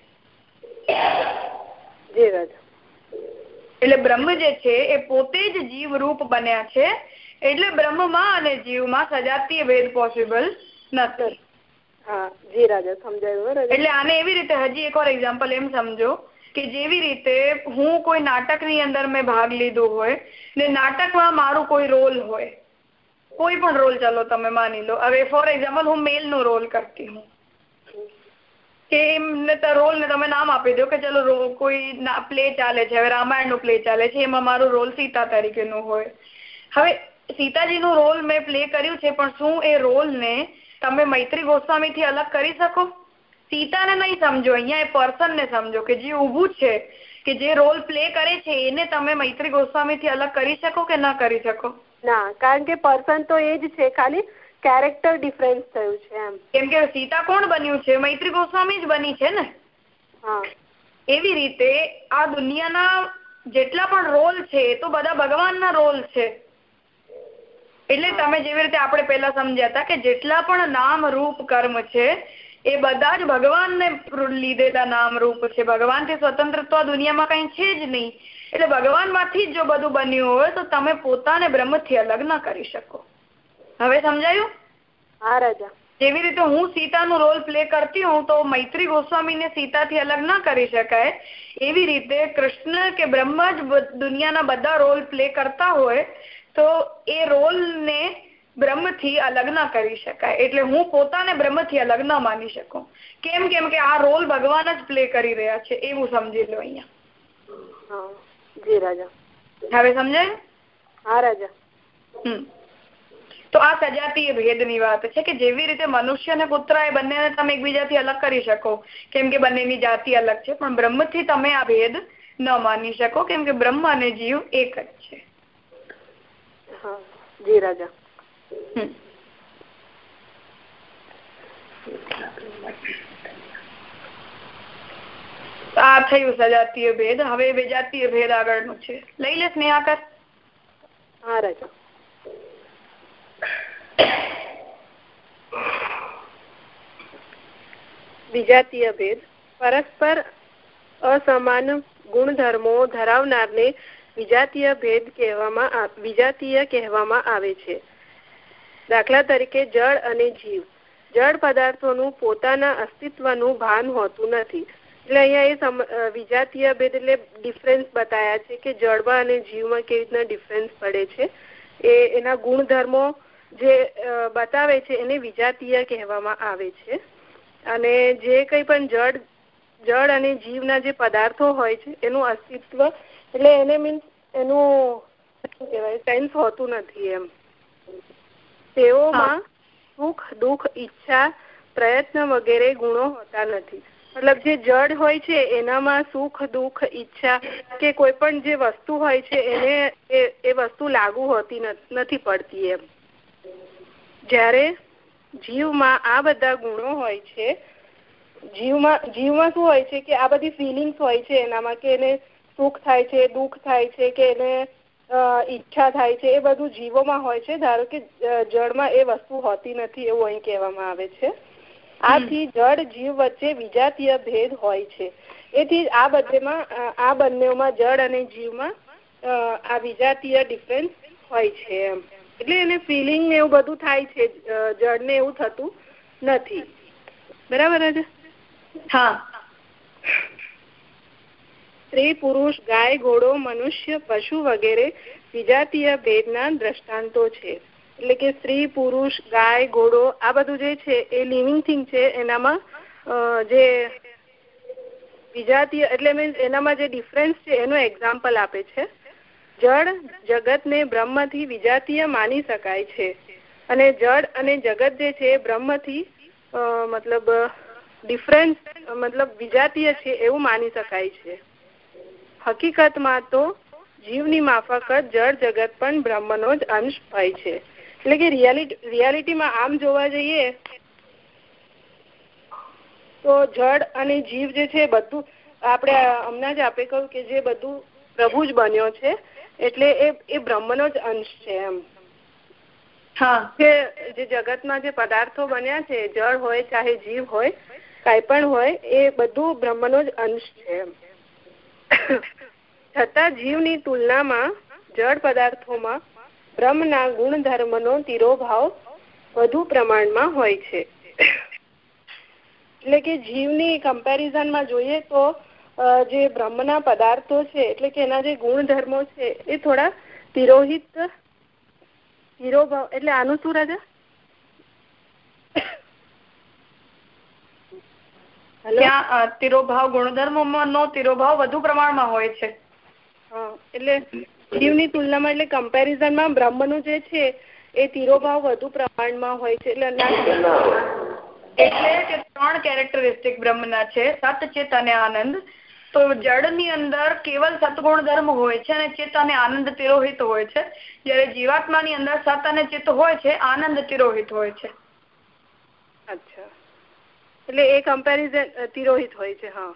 એટલે બ્રહ્મ જે છે એ પોતે જ જીવ રૂપ બન્યા છે એટલે બ્રહ્મમાં અને જીવમાં સજાતીય ભેદ પોસિબલ નથી. હા જી રાજા સમજાયું એટલે આને એવી રીતે હજી એક એક્ઝામ્પલ એમ સમજો કે જેવી રીતે હું કોઈ નાટકની અંદર મેં ભાગ લીધો હોય ને નાટકમાં મારું કોઈ રોલ હોય કોઈ પણ રોલ ચાલો તમે માની લો. હવે ફોર એક્ઝામ્પલ હું મેલ નો રોલ કરતી હું. કે એમને રોલ ને તમે નામ આપી દો કે ચલો કોઈ પ્લે ચાલે છે, હવે રામાયણનું પ્લે ચાલે છે, એમાં મારો રોલ સીતા તરીકેનો હોય. હવે સીતાજીનું રોલ મેં પ્લે કર્યું છે, પણ શું એ રોલને તમે મૈત્રી ગોસ્વામીથી અલગ કરી શકો? સીતાને નહીં સમજો, અહીંયા એ પર્સનને સમજો કે જે ઊભું છે, કે જે રોલ પ્લે કરે છે, એને તમે મૈત્રી ગોસ્વામીથી અલગ કરી શકો કે ન કરી શકો? ના, કારણ કે પર્સન તો એ જ છે, ખાલી કેરેક્ટર ડિફરન્સ થયું છે એમ. કેમ કે સીતા કોણ બન્યું છે? મૈત્રી ગોસ્વામી જ બની છે ને? હા. એવી રીતે આ દુનિયાના જેટલા પણ રોલ છે એ તો બધા ભગવાનના રોલ છે. એટલે તમે જેવી રીતે આપણે પેલા સમજ્યા હતા કે જેટલા પણ નામ રૂપ કર્મ છે એ બધા જ ભગવાનને લીધેલા નામ રૂપ છે. ભગવાનથી સ્વતંત્ર તો આ દુનિયામાં કઈ છે જ નહીં. એટલે ભગવાનમાંથી જ જો બધું બન્યું હોય તો તમે પોતાને બ્રહ્મથી અલગ ના કરી શકો. હવે સમજાયું? હા રાજા. જેવી રીતે હું સીતાનો રોલ પ્લે કરતી હોઉં તો મૈત્રી ગોસ્વામીને સીતાથી અલગ ન કરી શકાય. એવી રીતે કૃષ્ણ કે બ્રહ્મ જ દુનિયાના બધા રોલ પ્લે કરતા હોય તો એ રોલને બ્રહ્મથી અલગ ન કરી શકાય. એટલે હું પોતાને બ્રહ્મથી અલગ ન માની શકું. કેમ કેમ કે આ રોલ ભગવાન જ પ્લે કરી રહ્યા છે એવું સમજી લો અહીંયા. જી રાજા. હવે સમજાય? હા રાજા. હમ. તો આ સજાતીય ભેદની વાત છે કે જેવી રીતે મનુષ્ય અને પુત્ર એ બંનેને તમે એકબીજાથી અલગ કરી શકો કેમ કે બંનેની જાતિ અલગ છે પણ બ્રહ્મથી તમે આ ભેદ ન માની શકો કેમ કે બ્રહ્મ અને જીવ એક જ છે. જી રાજા. આ થયું સજાતીય ભેદ હવે વિજાતીય ભેદ આગળનું છે. લઈ લે સ્નેહાકર. હા રાજા. વિજાતીય ભેદ. પરસ્પર અસમાન ગુણધર્મો ધરાવનારને વિજાતીય ભેદ કહેવામાં વિજાતીય કહેવામાં આવે છે. દાખલા તરીકે જળ અને જીવ. જળ પદાર્થોનું પોતાના અસ્તિત્વનું ભાન હોતું નથી. એટલે અહીંયા એ વિજાતીય ભેદ એટલે ડિફરન્સ બતાયા છે કે જળમાં અને જીવમાં કેવી રીતના ડિફરન્સ પડે છે. એ, એના ગુણધર્મો જે બતાવે છે એને વિજાતીય કહેવામાં આવે છે. અને જે કંઈ પણ જળ જળ અને જીવના જે પદાર્થો હોય છે એનું અસ્તિત્વ એટલે એને મીન્સ એનું કહેવાય સેન્સ હોતું નથી એમ. તેઓમાં સુખ દુઃખ ઈચ્છા પ્રયત્ન વગેરે ગુણો હોતા નથી. મતલબ જે જડ હોય છે એનામાં સુખ દુઃખ ઈચ્છા કે કોઈ પણ જે વસ્તુ હોય છે એને એ વસ્તુ લાગુ હોતી નથી પડતી એમ. જ્યારે જીવમાં આ બધા ગુણો હોય છે જીવમાં જીવમાં શું હોય છે કે આ બધી ફિલિંગ્સ હોય છે એનામાં કે એને સુખ થાય છે દુઃખ થાય છે કે એને ઈચ્છા થાય છે એ બધું જીવોમાં હોય છે ધારો કે જળમાં એ વસ્તુ હોતી નથી એવું અહીં કહેવામાં આવે છે. આથી જળ જીવ વચ્ચે વિજાતીય ભેદ હોય છે. એથી આ બધેમાં આ બંનેમાં જળ અને જીવમાં આ વિજાતીય ડિફરન્સ હોય છે એમ. એટલે એને ફિલિંગ ને એવું બધું થાય છે જળ ને એવું થતું નથી. બરાબર છે હા. સ્ત્રી પુરુષ ગાય ઘોડો મનુષ્ય પશુ વગેરે વિજાતીય ભેદના દ્રષ્ટાંતો છે. એટલે કે સ્ત્રી પુરુષ ગાય ઘોડો આ બધું જે છે એ લિવિંગ થિંગ છે એનામાં જે વિજાતીય એટલે મીન્સ એનામાં જે ડિફરન્સ છે એનું એક્ઝામ્પલ આપે છે. જળ જગતને બ્રહ્મથી વિજાતીય માની શકાય છે. અને જળ અને જગત જે છે, બ્રહ્મથી મતલબ ડિફરન્સ મતલબ વિજાતીય છે એવું માની શકાય છે. હકીકતમાં તો જીવની માફક જળ જગત પણ બ્રહ્મનો જ અંશ હોય છે. એટલે કે રિયાલિટી રિયાલિટીમાં આમ જોવા જઈએ, તો જળ અને જીવ જે છે, બધું, આપણે હમણાં જ આપે કહ્યું કે જે બધું પ્રભુ જ બન્યો છે એટલે એ એ બ્રહ્મનો જ અંશ છે એમ. હા. કે જે જગતમાં જે પદાર્થો બન્યા છે જળ હોય ચાહે જીવ હોય કઈ પણ હોય એ બધું બ્રહ્મનો જ અંશ છે એમ. છતાં જીવની તુલનામાં જળ પદાર્થોમાં બ્રહ્મના ગુણધર્મનો તિરોભાવ વધુ પ્રમાણમાં હોય છે. એટલે કે જીવની કમ્પેરિઝનમાં જોઈએ તો જે બ્રહ્મના પદાર્થો છે એટલે કે એના જે ગુણધર્મો છે એ થોડા તિરોહિત તિરોભાવ એટલે આનું શું રાજા? (coughs) ત્યાં તિરોભાવ ગુણધર્મોમાં નો તિરોભાવ વધુ પ્રમાણમાં હોય છે. એટલે જીવની તુલનામાં એટલે કમ્પેરિઝનમાં બ્રહ્મનું જે છે એ તિરોભાવ વધુ પ્રમાણમાં હોય છે એટલે એટલે કે ત્રણ કેરેક્ટરિસ્ટિક બ્રહ્મના છે સત ચિત અને આનંદ. તો જળની અંદર કેવલ સતગુણ ધર્મ હોય છે અને ચિત્ત અને આનંદ તિરોહિત હોય છે. જ્યારે જીવાત્માની અંદર સત અને ચિત્ત હોય છે આનંદ તિરોહિત હોય છે. અચ્છા. એટલે એ કમ્પેરિઝન તિરોહિત હોય છે હા.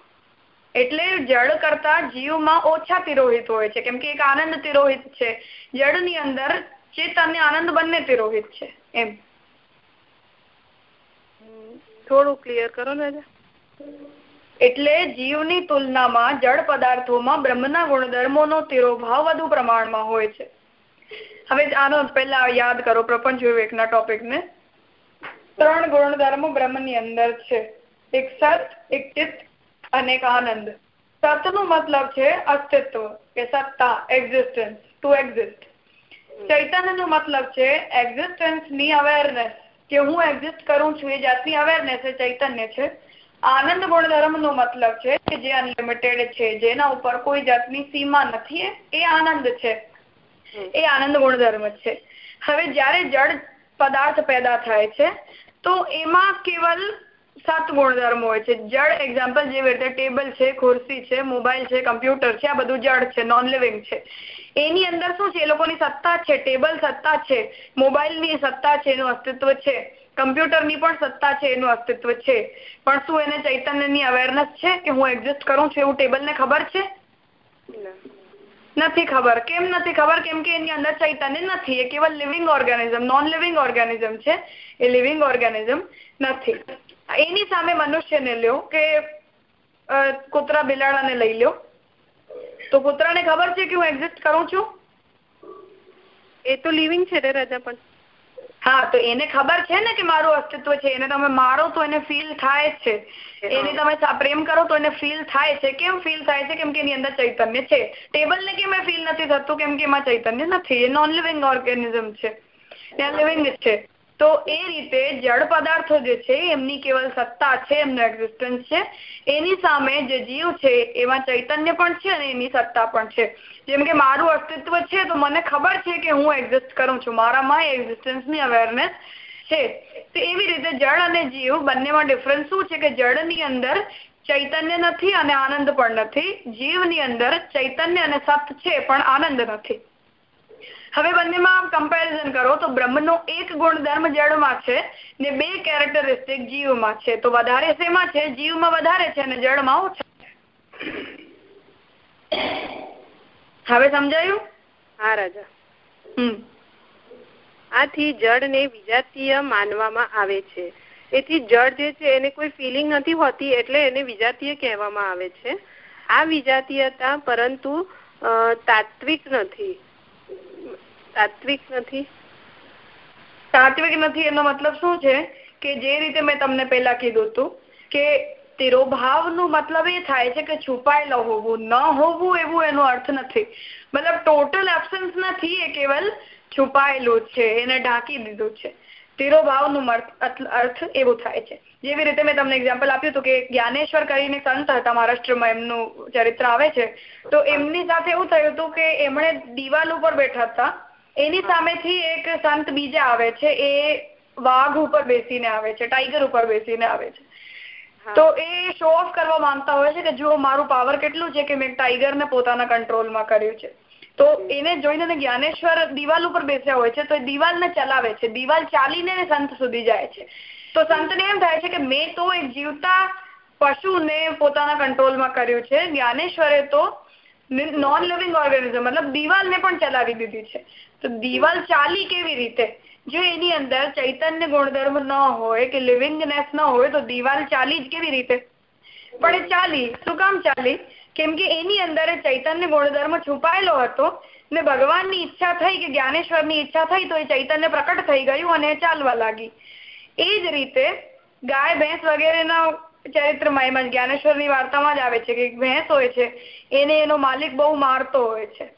એટલે જળ કરતા જીવમાં ઓછા તિરોહિત હોય છે. કેમ કે એક આનંદ તિરોહિત છે. જળની અંદર ચિત્ત અને આનંદ બંને તિરોહિત છે. એમ. થોડું ક્લિયર કરો ને એટલે જીવની તુલનામાં જળ પદાર્થોમાં બ્રહ્મના ગુણધર્મોનો તિરોભાવ વધુ પ્રમાણમાં હોય છે. હવે આનો પહેલા યાદ કરો પ્રપંચ વિવેકના ટોપિકને ત્રણ ગુણધર્મો બ્રહ્મની અંદર છે. એક સત, એક ચિત્ત અને એક આનંદ. સતનો મતલબ છે અસ્તિત્વ, કે સત્તા એક્ઝિસ્ટન્સ ટુ એક્ઝિસ્ટ ચૈતન્યનો મતલબ છે એક્ઝિસ્ટન્સની અવેરનેસ કે હું એક્ઝિસ્ટ કરું છું એ જાતની અવેરનેસ એ ચૈતન્ય છે. આનંદ ગુણધર્મ નો મતલબ છે કે જે અનલિમિટેડ છે, જેના ઉપર કોઈ જાતની સીમા નથી, એ આનંદ છે. એ આનંદ ગુણધર્મ છે. હવે જ્યારે જળ પદાર્થ પેદા થાય છે, તો એમાં કેવલ સાત ગુણધર્મ હોય છે. જળ એક્ઝામ્પલ જેવી રીતે ટેબલ છે, ખુરશી છે મોબાઈલ છે કમ્પ્યુટર છે, આ બધું જળ છે નોન લિવિંગ છે. એની અંદર શું છે? એ લોકોની સત્તા છે ટેબલ સત્તા છે મોબાઈલની સત્તા છે, એનું અસ્તિત્વ છે. કમ્પ્યુટરની પણ સત્તા છે, એનું અસ્તિત્વ છે. પણ શું એને ચૈતન્યની અવેરનેસ છે કે હું એક્ઝિસ્ટ કરું છું એવું ટેબલને ખબર છે? નથી ખબર. કેમ નથી ખબર? કેમ કે એની અંદર ચૈતન્ય નથી. એ કેવલ living organism non living organism છે. એ લિવિંગ ઓર્ગેનિઝમ નથી. એની સામે મનુષ્યને લ્યો કે કૂતરા બિલાડાને લઈ લ્યો. તો કૂતરાને ખબર છે કે હું એક્ઝિસ્ટ કરું છું? એ તો લિવિંગ છે રજા, પણ હા, તો એને ખબર છે ને કે મારું અસ્તિત્વ છે? એને તમે મારો તો એને ફીલ થાય છે. એને તમે પ્રેમ કરો તો એને ફીલ થાય છે. કેમ ફીલ થાય છે? કેમ કે એની અંદર ચૈતન્ય છે. ટેબલ ને કેમ ફીલ નથી થતું? કેમ કે એમાં ચૈતન્ય નથી. એ નોન લિવિંગ ઓર્ગેનિઝમ છે. ત્યાં લિવિંગ છે. તો એ રીતે જળ પદાર્થો જે છે, એમની કેવલ સત્તા છે, એમનું એક્ઝિસ્ટન્સ છે. એની સામે જે જીવ છે, એમાં ચૈતન્ય પણ છે અને એની સત્તા પણ છે. જેમ કે મારું અસ્તિત્વ છે, તો મને ખબર છે કે હું એક્ઝિસ્ટ કરું છું. મારામાં એક્ઝિસ્ટન્સની અવેરનેસ છે. તો એવી રીતે જળ અને જીવ બંનેમાં ડિફરન્સ શું છે કે જળની અંદર ચૈતન્ય નથી અને આનંદ પણ નથી. જીવની અંદર ચૈતન્ય અને સત છે, પણ આનંદ નથી. હવે બંનેમાં આમ કમ્પેરિઝન કરો તો બ્રહ્મનો એક ગુણધર્મ જળમાં છે ને બે કેરેક્ટરિસ્ટિક જીવમાં છે. તો વધારે શેમાં છે? જીવમાં વધારે છે અને જળમાં ઓછા હવે સમજાયું? હા રાજા. હમ. આથી જળને વિજાતીય માનવામાં આવે છે. એથી જળ જે છે એને કોઈ ફિલિંગ નથી હોતી એટલે એને વિજાતીય કહેવામાં આવે છે. આ વિજાતીયતા પરંતુ તાત્વિક નથી. તાત્વિક નથી? સાત્વિક નથી એનો મતલબ શું છે કે જે રીતે મેં તમને પેલા કીધું હતું કે તિરોભાવનું મતલબ એ થાય છે કે છુપાયેલો હોવું, ન હોવું એવું એનો અર્થ નથી. મતલબ ટોટલ એબસન્સ નથી એ કેવલ છુપાયેલું છે, એને ઢાંકી દીધું છે. તિરોભાવનું અર્થ એવું થાય છે. જેવી રીતે મેં તમને એક્ઝામ્પલ આપ્યું હતું કે જ્ઞાનેશ્વર કરીને સંત હતા, મહારાષ્ટ્રમાં એમનું ચરિત્ર આવે છે, તો એમની સાથે એવું થયું હતું કે એમણે દિવાલ ઉપર બેઠા હતા એની સામેથી એક સંત બીજા આવે છે એ વાઘ ઉપર બેસીને આવે છે ટાઈગર ઉપર બેસીને આવે છે. તો એ શો ઓફ કરવા માંગતા હોય છે કે જો મારું પાવર કેટલું છે કે મેં ટાઈગર ને પોતાના કંટ્રોલમાં કર્યું છે. તો એને જોઈને જ્ઞાનેશ્વર દિવાલ ઉપર બેસ્યા હોય છે તો એ દિવાલને ચલાવે છે. દિવાલ ચાલીને સંત સુધી જાય છે. તો સંતને એમ થાય છે કે મેં તો એક જીવતા પશુને પોતાના કંટ્રોલમાં કર્યું છે. જ્ઞાનેશ્વરે તો નોન લિવિંગ ઓર્ગેનિઝમ મતલબ દિવાલને પણ ચલાવી દીધી છે. તો દિવાલ ચાલી કેવી રીતે? જો એની અંદર ચૈતન્ય ગુણધર્મ ન હોય કે લિવિંગનેસ ન હોય તો દિવાલ ચાલી જ કેવી રીતે? પણ એ ચાલી. શું કામ ચાલી? કેમ કે એની અંદર ચૈતન્ય ગુણધર્મ છુપાયેલો હતો ને ભગવાનની ઈચ્છા થઈ કે જ્ઞાનેશ્વરની ઈચ્છા થઈ તો એ ચૈતન્ય પ્રકટ થઈ ગયું અને ચાલવા લાગી. એ જ રીતે ગાય, ભેંસ વગેરેના ચરિત્રમાં એમાં જ્ઞાનેશ્વરની વાર્તામાં જ આવે છે કે ભેંસ હોય છે, એને એનો માલિક બહુ મારતો હોય છે.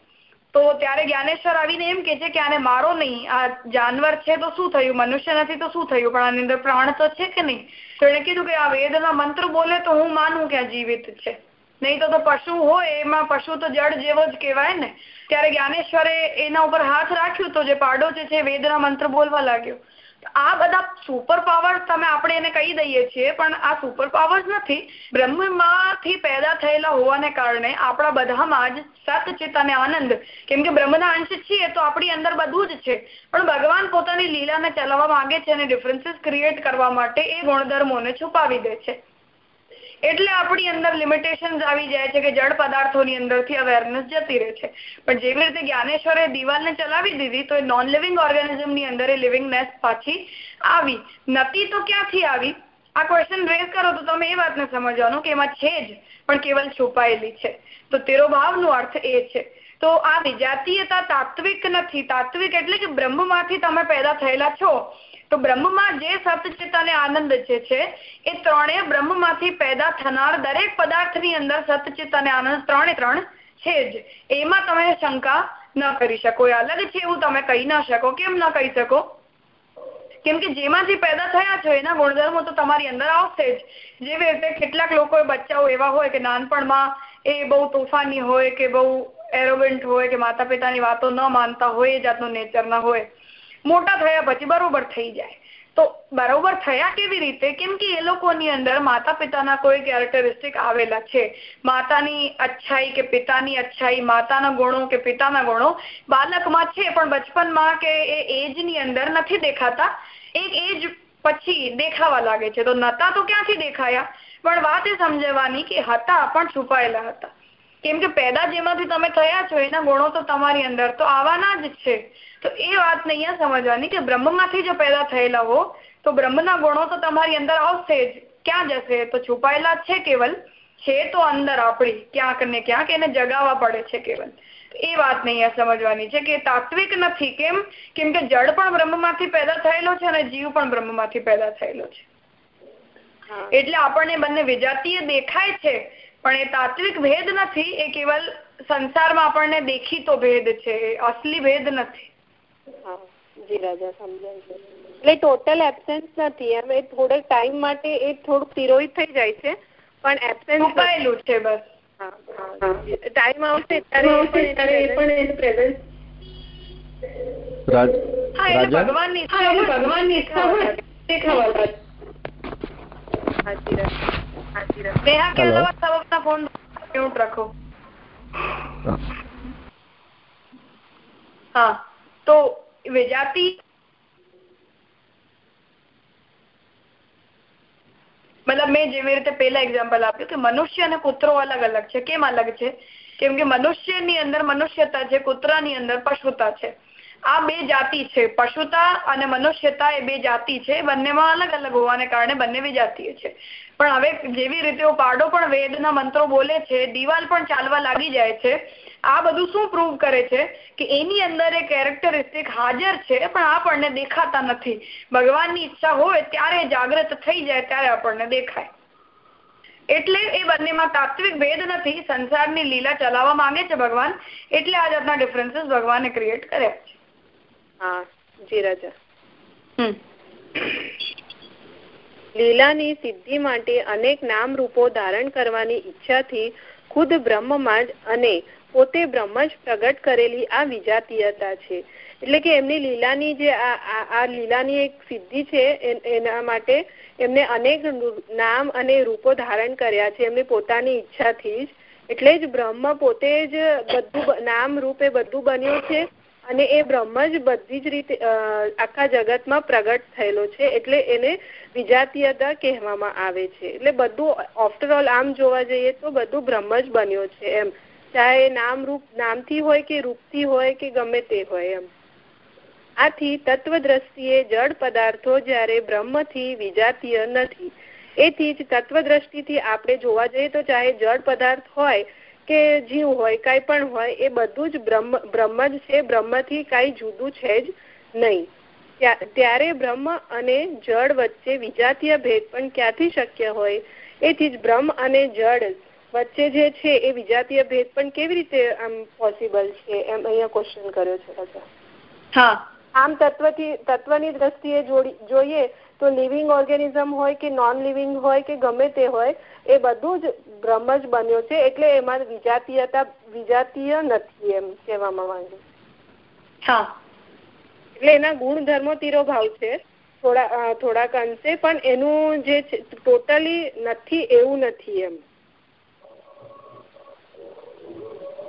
તો ત્યારે જ્ઞાનેશ્વર આવીને એમ કે છે કે આને મારો નહીં, આ જાનવર છે તો શું થયું? મનુષ્ય નથી તો શું થયું? પણ આની અંદર પ્રાણ તો છે કે નહીં? તો એને કીધું કે આ વેદના મંત્ર બોલે તો હું માનું કે આ જીવિત છે. નહીં તો પશુ હોય, એમાં પશુ તો જડ જેવો જ કહેવાય ને. ત્યારે જ્ઞાનેશ્વરે એના ઉપર હાથ રાખ્યું તો જે પાડો છે વેદના મંત્ર બોલવા લાગ્યો. આ બધા સુપર પાવર તમે આપણે એને કહી દઈએ છીએ, પણ આ સુપર પાવર્સ નથી. બ્રહ્મમાંથી પેદા થયેલા હોવાને કારણે આપણા બધામાં જ સતચિત અને આનંદ, કેમ કે બ્રહ્મના અંશ છીએ તો આપણી અંદર બધું જ છે. પણ ભગવાન પોતાની લીલાને ચલાવવા માંગે છે અને ડિફરન્સીસ ક્રિએટ કરવા માટે એ ગુણધર્મોને છુપાવી દે છે. એટલે આપણી અંદર લિમિટેશન આવી જાય છે કે જળ પદાર્થોની અંદરથી અવેરનેસ જતી રહે છે. પણ જેવી રીતે જ્ઞાનેશ્વરે દિવાલને ચલાવી દીધી, તો એ નોન લિવિંગ ઓર્ગેનિઝમની અંદર એ લિવિંગનેસ પાછી આવી. નથી તો ક્યાંથી આવી? આ ક્વેશ્ચન રેઝ કરો તો તમે એ વાતને સમજવાનું કે એમાં છે જ, પણ કેવલ છુપાયેલી છે. તો તેરો ભાવનો અર્થ એ છે. તો આ વિજાતીયતા તાત્વિક નથી. તાત્વિક એટલે કે બ્રહ્મમાંથી તમે પેદા થયેલા છો. તો બ્રહ્મમાં જે સતચિત અને આનંદ જે છે, એ ત્રણેય બ્રહ્મમાંથી પેદા થનાર દરેક પદાર્થની અંદર સતચિત અને આનંદ ત્રણે ત્રણ છે જ. એમાં તમે શંકા ન કરી શકો, એ અલગ છે એવું તમે કહી ના શકો, કેમ ન કહી શકો? કેમ કે જેમાંથી પેદા થયા છો, એના ગુણધર્મો તો તમારી અંદર આવશે જ. જેવી રીતે કેટલાક લોકો બચ્ચાઓ એવા હોય કે નાનપણમાં એ બહુ તોફાની હોય કે બહુ એરોગન્ટ હોય કે માતા પિતાની વાતો ન માનતા હોય, એ જાતનું નેચરના હોય. મોટા થયા પછી બરોબર થઈ જાય. તો બરોબર થયા કેવી રીતે? કેમ કે એ લોકોની અંદર માતા પિતાના કોઈ કેરેક્ટરિસ્ટિક આવેલા છે. માતાની અચ્છાઈ કે પિતાની અચ્છાઈ, માતાના ગુણો કે પિતાના ગુણો બાળકમાં છે, પણ બચપનમાં કે એ એજની અંદર નથી દેખાતા. એક એજ પછી દેખાવા લાગે છે. તો નતા તો ક્યાંથી દેખાયા? પણ વાત એ સમજવાની કે હતા પણ છુપાયેલા હતા. કેમ કે પેદા જેમાંથી તમે થયા છો, એના ગુણો તો તમારી અંદર તો આવવાના જ છે. તો એ વાતને અહીંયા સમજવાની કે બ્રહ્મમાંથી જો પેદા થયેલા હો તો બ્રહ્મના ગુણો તો તમારી અંદર આવશે જ. ક્યાં જશે? તો છુપાયેલા છે કેવલ? છે તો અંદર આપણી. ક્યાંક ને ક્યાંક એને જગાવવા પડે છે કેવલ. એ વાતને અહીંયા સમજવાની છે કે તાત્વિક નથી કેમ? કેમ કે જળ પણ બ્રહ્મમાંથી પેદા થયેલો છે અને જીવ પણ બ્રહ્મમાંથી પેદા થયેલો છે. એટલે આપણને બંને વિજાતીય દેખાય છે પણ એ તાત્વિક ભેદ નથી. એ કેવલ સંસારમાં આપણને દેખીતો ભેદ છે. અસલી ભેદ નથી. હા જી રાજા સમજાય છે. એટલે ટોટલ એબસેન્સ નથી. એમ એ થોડેક ટાઈમ માટે એ થોડુંક તિરોહિત થઈ જાય છે પણ એબસેન્સ મુકાયેલું છે બસ. ટાઈમ આવશે ત્યારે એ પણ એની પ્રેઝન્સ ભગવાનની ભગવાનની ઈચ્છા હોય. તે ખબર હાજી હાજી નેહા કેલવા સબકના ફોન મ્યુટ રાખો? હા. તો વિજાતિ મતલબ મેં જેવી રીતે પહેલા એક્ઝામ્પલ આપ્યું કે મનુષ્ય અને કૂતરો અલગ અલગ છે. કેમ અલગ છે? કેમ કે મનુષ્યની અંદર મનુષ્યતા છે, કૂતરાની અંદર પશુતા છે. આ બે જાતિ છે. પશુતા અને મનુષ્યતા એ બે જાતિ છે. બંનેમાં અલગ અલગ હોવાને કારણે બંને વિજાતીય છે. પણ હવે જેવી રીતે પાડો પણ વેદના મંત્રો બોલે છે, દિવાલ પણ ચાલવા લાગી જાય છે. આ બધું શું પ્રૂવ કરે છે? કે એની અંદર એ કેરેક્ટરિસ્ટિક હાજર છે, પણ આપણને દેખાતા નથી. ભગવાનની ઈચ્છા હોય ત્યારે જાગૃત થઈ જાય, ત્યારે આપણને દેખાય. એટલે એ બંનેમાં તાત્વિક ભેદ નથી. સંસારની લીલા ચલાવવા માંગે છે ભગવાન. એટલે આ જાતના ડિફરન્સીસ ભગવાને ક્રિએટ કર્યા છે. હા જી રાજા. લીલાની સિદ્ધિ માટે અનેક નામ રૂપો ધારણ કરવાની ઈચ્છાથી ખુદ બ્રહ્મમાં જ અને પોતે બ્રહ્મ જ પ્રગટ કરેલી આ વિજાતીયતા છે. એટલે કે એમની લીલાની જે આ લીલાની એક સિદ્ધિ છે એના માટે એમને અનેક નામ અને રૂપો ધારણ કર્યા છે એમની પોતાની ઈચ્છાથી જ. એટલે જ બ્રહ્મ પોતે જ બધું નામ રૂપે બધું બન્યું છે. અને એ બ્રહ્મ જ બધી જ રીતે આખા જગતમાં પ્રગટ થયેલો છે એટલે એને વિજાતીયતા કહેવામાં આવે છે. એટલે બધું ઓફ્ટર ઓલ આમ જોવા જઈએ તો બધું બ્રહ્મ જ બન્યો છે એમ. ચાહે નામ રૂપ, નામથી હોય કે રૂપથી હોય કે ગમે તે હોય એમ. આથી તત્વ દ્રષ્ટિએ જળ પદાર્થો જ્યારે બ્રહ્મથી વિજાતીય નથી. એથી જ તત્વ દ્રષ્ટિથી આપણે જોવા જઈએ તો ચાહે જળ પદાર્થ હોય કે જીવ હોય કઈ પણ હોય એ બધું જ બ્રહ્મ બ્રહ્મ જ છે. બ્રહ્મથી કઈ જુદું છે જ નહીં. ત્યારે બ્રહ્મ અને જળ વચ્ચે વિજાતીય ભેદ પણ ક્યાંથી શક્ય હોય? એથી જ બ્રહ્મ અને જળ વચ્ચે જે છે એ વિજાતીય ભેદ પણ કેવી રીતે આમ પોસિબલ છે? એમ અહીંયા ક્વેશ્ચન કર્યો છે હા. આમ તત્વથી તત્વની દ્રષ્ટિએ જોઈએ તો લિવિંગ ઓર્ગેનિઝમ હોય કે નોન લિવિંગ હોય કે ગમે તે હોય એ બધું જ બ્રહ્મ જ બન્યો છે એટલે એમાં વિજાતીયતા વિજાતીય નથી એમ કહેવામાં માંગુ હા. એટલે એના ગુણધર્મો તિરોભાવ છે થોડા થોડાક અંશે પણ એનું જે ટોટલી નથી એવું નથી એમ.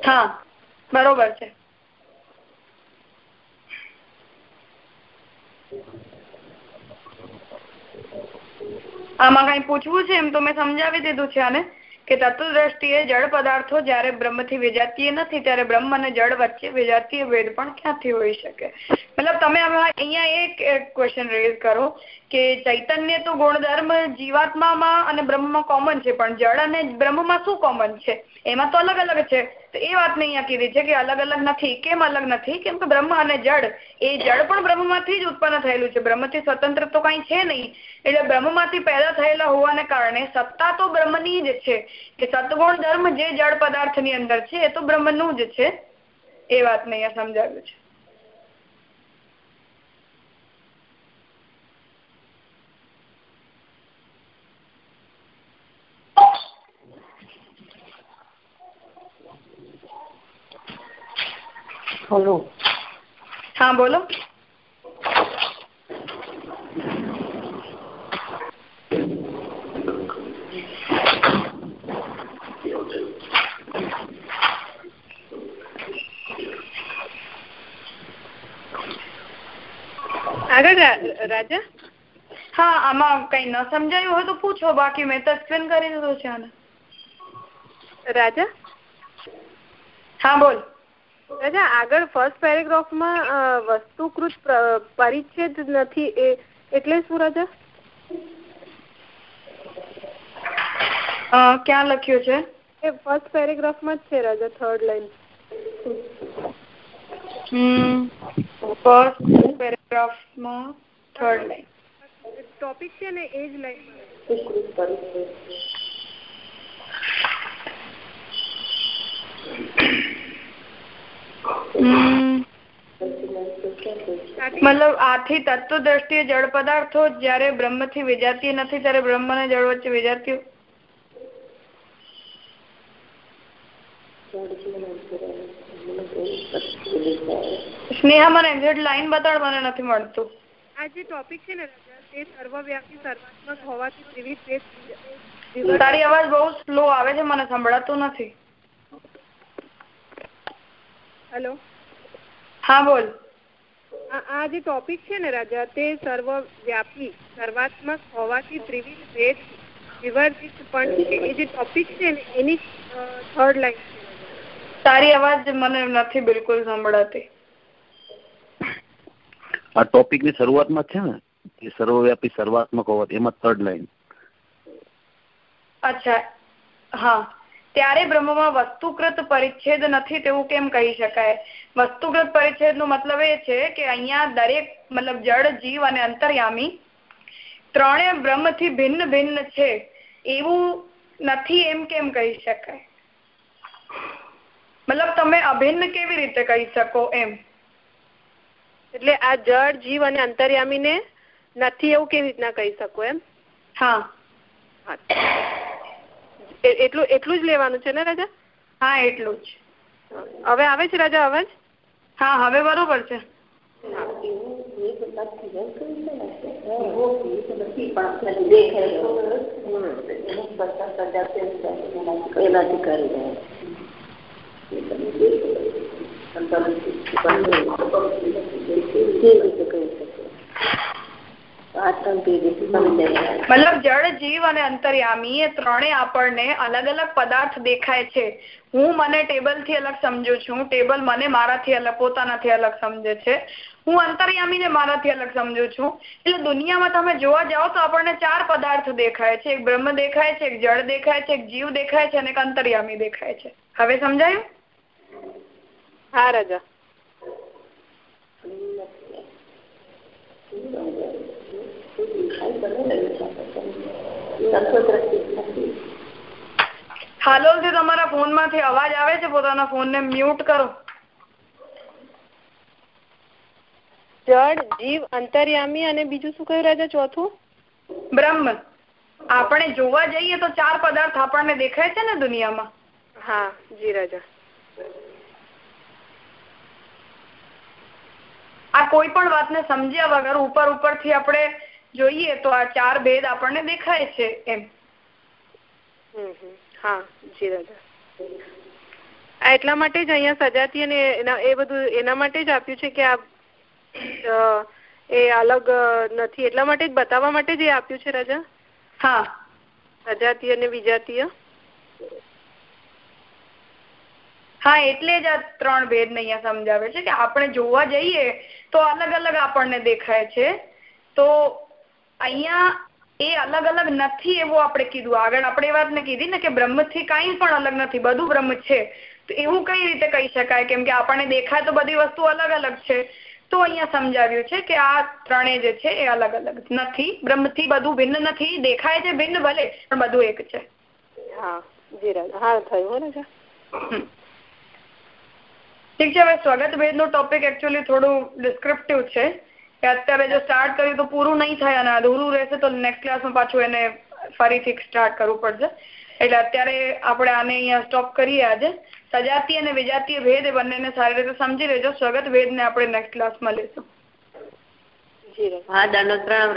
હા બરોબર છે. આમાં કઈ પૂછવું છે એમ તો મેં સમજાવી દીધું છે આને, કે તત્વ દ્રષ્ટિએ જળ પદાર્થો જ્યારે બ્રહ્મથી વિજાતીય નથી, ત્યારે બ્રહ્મ અને જળ વચ્ચે વિજાતીય ભેદ પણ ક્યાંથી હોઈ શકે? મતલબ તમે અહીંયા એક ક્વેશ્ચન રેઝ કરો, કે ચૈતન્ય તો ગુણધર્મ જીવાત્મામાં અને બ્રહ્મમાં કોમન છે, પણ જળ અને બ્રહ્મમાં શું કોમન છે? એમાં તો અલગ અલગ છે. તો એ વાતને અહીંયા કીધી છે કે અલગ અલગ નથી, કેમ અલગ નથી? કેમ કે બ્રહ્મ અને જળ એ જળ પણ બ્રહ્મમાંથી જ ઉત્પન્ન થયેલું છે. બ્રહ્મથી સ્વતંત્ર તો કંઈ છે નહીં. એટલે બ્રહ્મમાંથી પેદા થયેલા હોવાને કારણે સત્તા તો બ્રહ્મની જ છે કે સત્ગુણ ધર્મ જે જળ પદાર્થની અંદર છે, એ તો બ્રહ્મનું જ છે. એ વાતને અહીંયા સમજાવ્યું છે. બોલો. હા બોલો. આગળ રાજા? હા આમાં કઈ ન સમજાયું હોય તો પૂછો બાકી મેં તો એક્સપ્લેન કરી દીધું છે આને. રાજા? હા બોલ. રાજા આગળ ફર્સ્ટ પેરેગ્રાફમાં વસ્તુકૃત પરિચ્છેદ નથી એ એટલે શું રાજા? ક્યાં લખ્યું છે? એ ફર્સ્ટ પેરેગ્રાફમાં જ છે રાજા થર્ડ લાઈન ફર્સ્ટ પેરેગ્રાફમાં થર્ડ લાઈન ટોપિક છે ને એ જ લાઈન મતલબ આથી તત્વ દ્રષ્ટિએ જળ પદાર્થો જયારે બ્રહ્મથી વિજાતી નથી ત્યારે બ્રહ્મ ને જળ વચ્ચે વિજાતી સ્નેહા મને એક્ઝેક્ટ લાઈન બતાડ મને નથી મળતું. આ જે ટોપિક છે ને તે સર્વવ્યાપી સર્વાત્મક હોવાથી ત્રિવિધ તારી અવાજ બહુ સ્લો આવે છે મને સંભળાતું નથી. હેલો. હા બોલ. આ જે ટોપિક છે ને રાજા તે સર્વવ્યાપી સર્વાત્મક હોવાથી ત્રિવિધ ભેદ વિવર્જિત પણ એ જે ટોપિક છે ને એની થર્ડ લાઈન તારી અવાજ મને નથી બિલકુલ સંભળાતી. આ ટોપિકની શરૂઆતમાં છે ને એ સર્વવ્યાપી સર્વાત્મક હોવાથી એમાં થર્ડ લાઈન અચ્છા હા. ત્યારે બ્રહ્મમાં વસ્તુકૃત પરિચ્છેદ નથી તેવું કેમ કહી શકાય? વસ્તુકૃત પરિચ્છેદ મતલબ એ છે કે અહીંયા દરેક મતલબ જળ જીવ અને અંતર્યામી ત્રણે બ્રહ્મથી ભિન્ન ભિન્ન છે. એવું નથી એમ કેમ કહી શકાય? મતલબ તમે અભિન્ન કેવી રીતે કહી શકો એમ? એટલે આ જળ જીવ અને અંતર્યામી ને નથી એવું કેવી રીતના કહી શકો એમ? હા. એટલું એટલું જ લેવાનું છે ને રાજા? હા એટલું જ. હવે આવે છે રાજા અવાજ? હા હવે બરોબર છે. મતલબ જળ, જીવ અને અંતર્યામી એ ત્રણે આપણને અલગ અલગ પદાર્થ દેખાય છે. હું મને ટેબલથી અલગ સમજુ છું. ટેબલ મને મારાથી અલગ, પોતાનાથી અલગ સમજે છે. હું અંતર્યામીને મારાથી અલગ સમજુ છું. એટલે દુનિયામાં તમે જોવા જાઓ તો આપણને ચાર પદાર્થ દેખાય છે. એક બ્રહ્મ દેખાય છે, એક જળ દેખાય છે, એક જીવ દેખાય છે અને એક અંતર્યામી દેખાય છે. હવે સમજાયું? હા, રાજા. હાલોલથી તમારા ફોનમાંથી અવાજ આવે છે પોતાના ફોન ને મ્યુટ કરો. જડ જીવ અંતર્યામી અને બીજું શું કહ્યું રાજા ચોથું? બ્રહ્મ. આપણે જોવા જઈએ તો ચાર પદાર્થ આપણને દેખાય છે ને દુનિયામાં? હા જી રાજા. આ કોઈ પણ વાતને સમજ્યા વગર ઉપર ઉપરથી આપણે જોઈએ તો આ ચાર ભેદ આપણને દેખાય છે એમ. હમ હમ. હા જી દાદા. આ એટલા માટે જ અહીંયા સજાતી અને એના એ બધું એના માટે જ આપ્યું છે કે આ એ અલગ નથી. એટલા માટે જ બતાવવા માટે જ એ આપ્યું છે રાજા? હા. સજાતીય અને વિજાતીય? હા એટલે જ આ ત્રણ ભેદ અહીંયા સમજાવે છે કે આપણે જોવા જઈએ તો અલગ અલગ આપણને દેખાય છે. તો અહીંયા એ અલગ અલગ નથી એવું આપણે કીધું. આગળ આપણે એ વાત ને કીધી ને કે બ્રહ્મથી કાંઈ પણ અલગ નથી. બધું બ્રહ્મ છે. તો એવું કઈ રીતે કહી શકાય? કેમ કે આપણને દેખાય તો બધી વસ્તુ અલગ અલગ છે. તો અહીંયા સમજાવ્યું છે કે આ ત્રણેય જે છે એ અલગ અલગ નથી. બ્રહ્મથી બધું ભિન્ન નથી. દેખાય છે ભિન્ન ભલે પણ બધું એક છે. હા જી રાજા હા થયું હો ઠીક છે હવે સ્વાગત ટોપિક એકચ્યુઅલી થોડું ડિસ્ક્રિપ્ટિવ છે. કે અત્યારે જો સ્ટાર્ટ કર્યું તો પૂરું નહીં થાય અને અધૂરું રહેશે તો નેક્સ્ટ ક્લાસમાં પાછું એને ફરીથી સ્ટાર્ટ કરવું પડશે. એટલે અત્યારે આપણે આને અહીંયા સ્ટોપ કરીએ આજે. સજાતીય અને વિજાતીય ભેદ એ બંનેને સારી રીતે સમજી લેજો. સ્વગત ભેદને આપણે નેક્સ્ટ ક્લાસમાં રાજા હા દંડોત પ્રણામ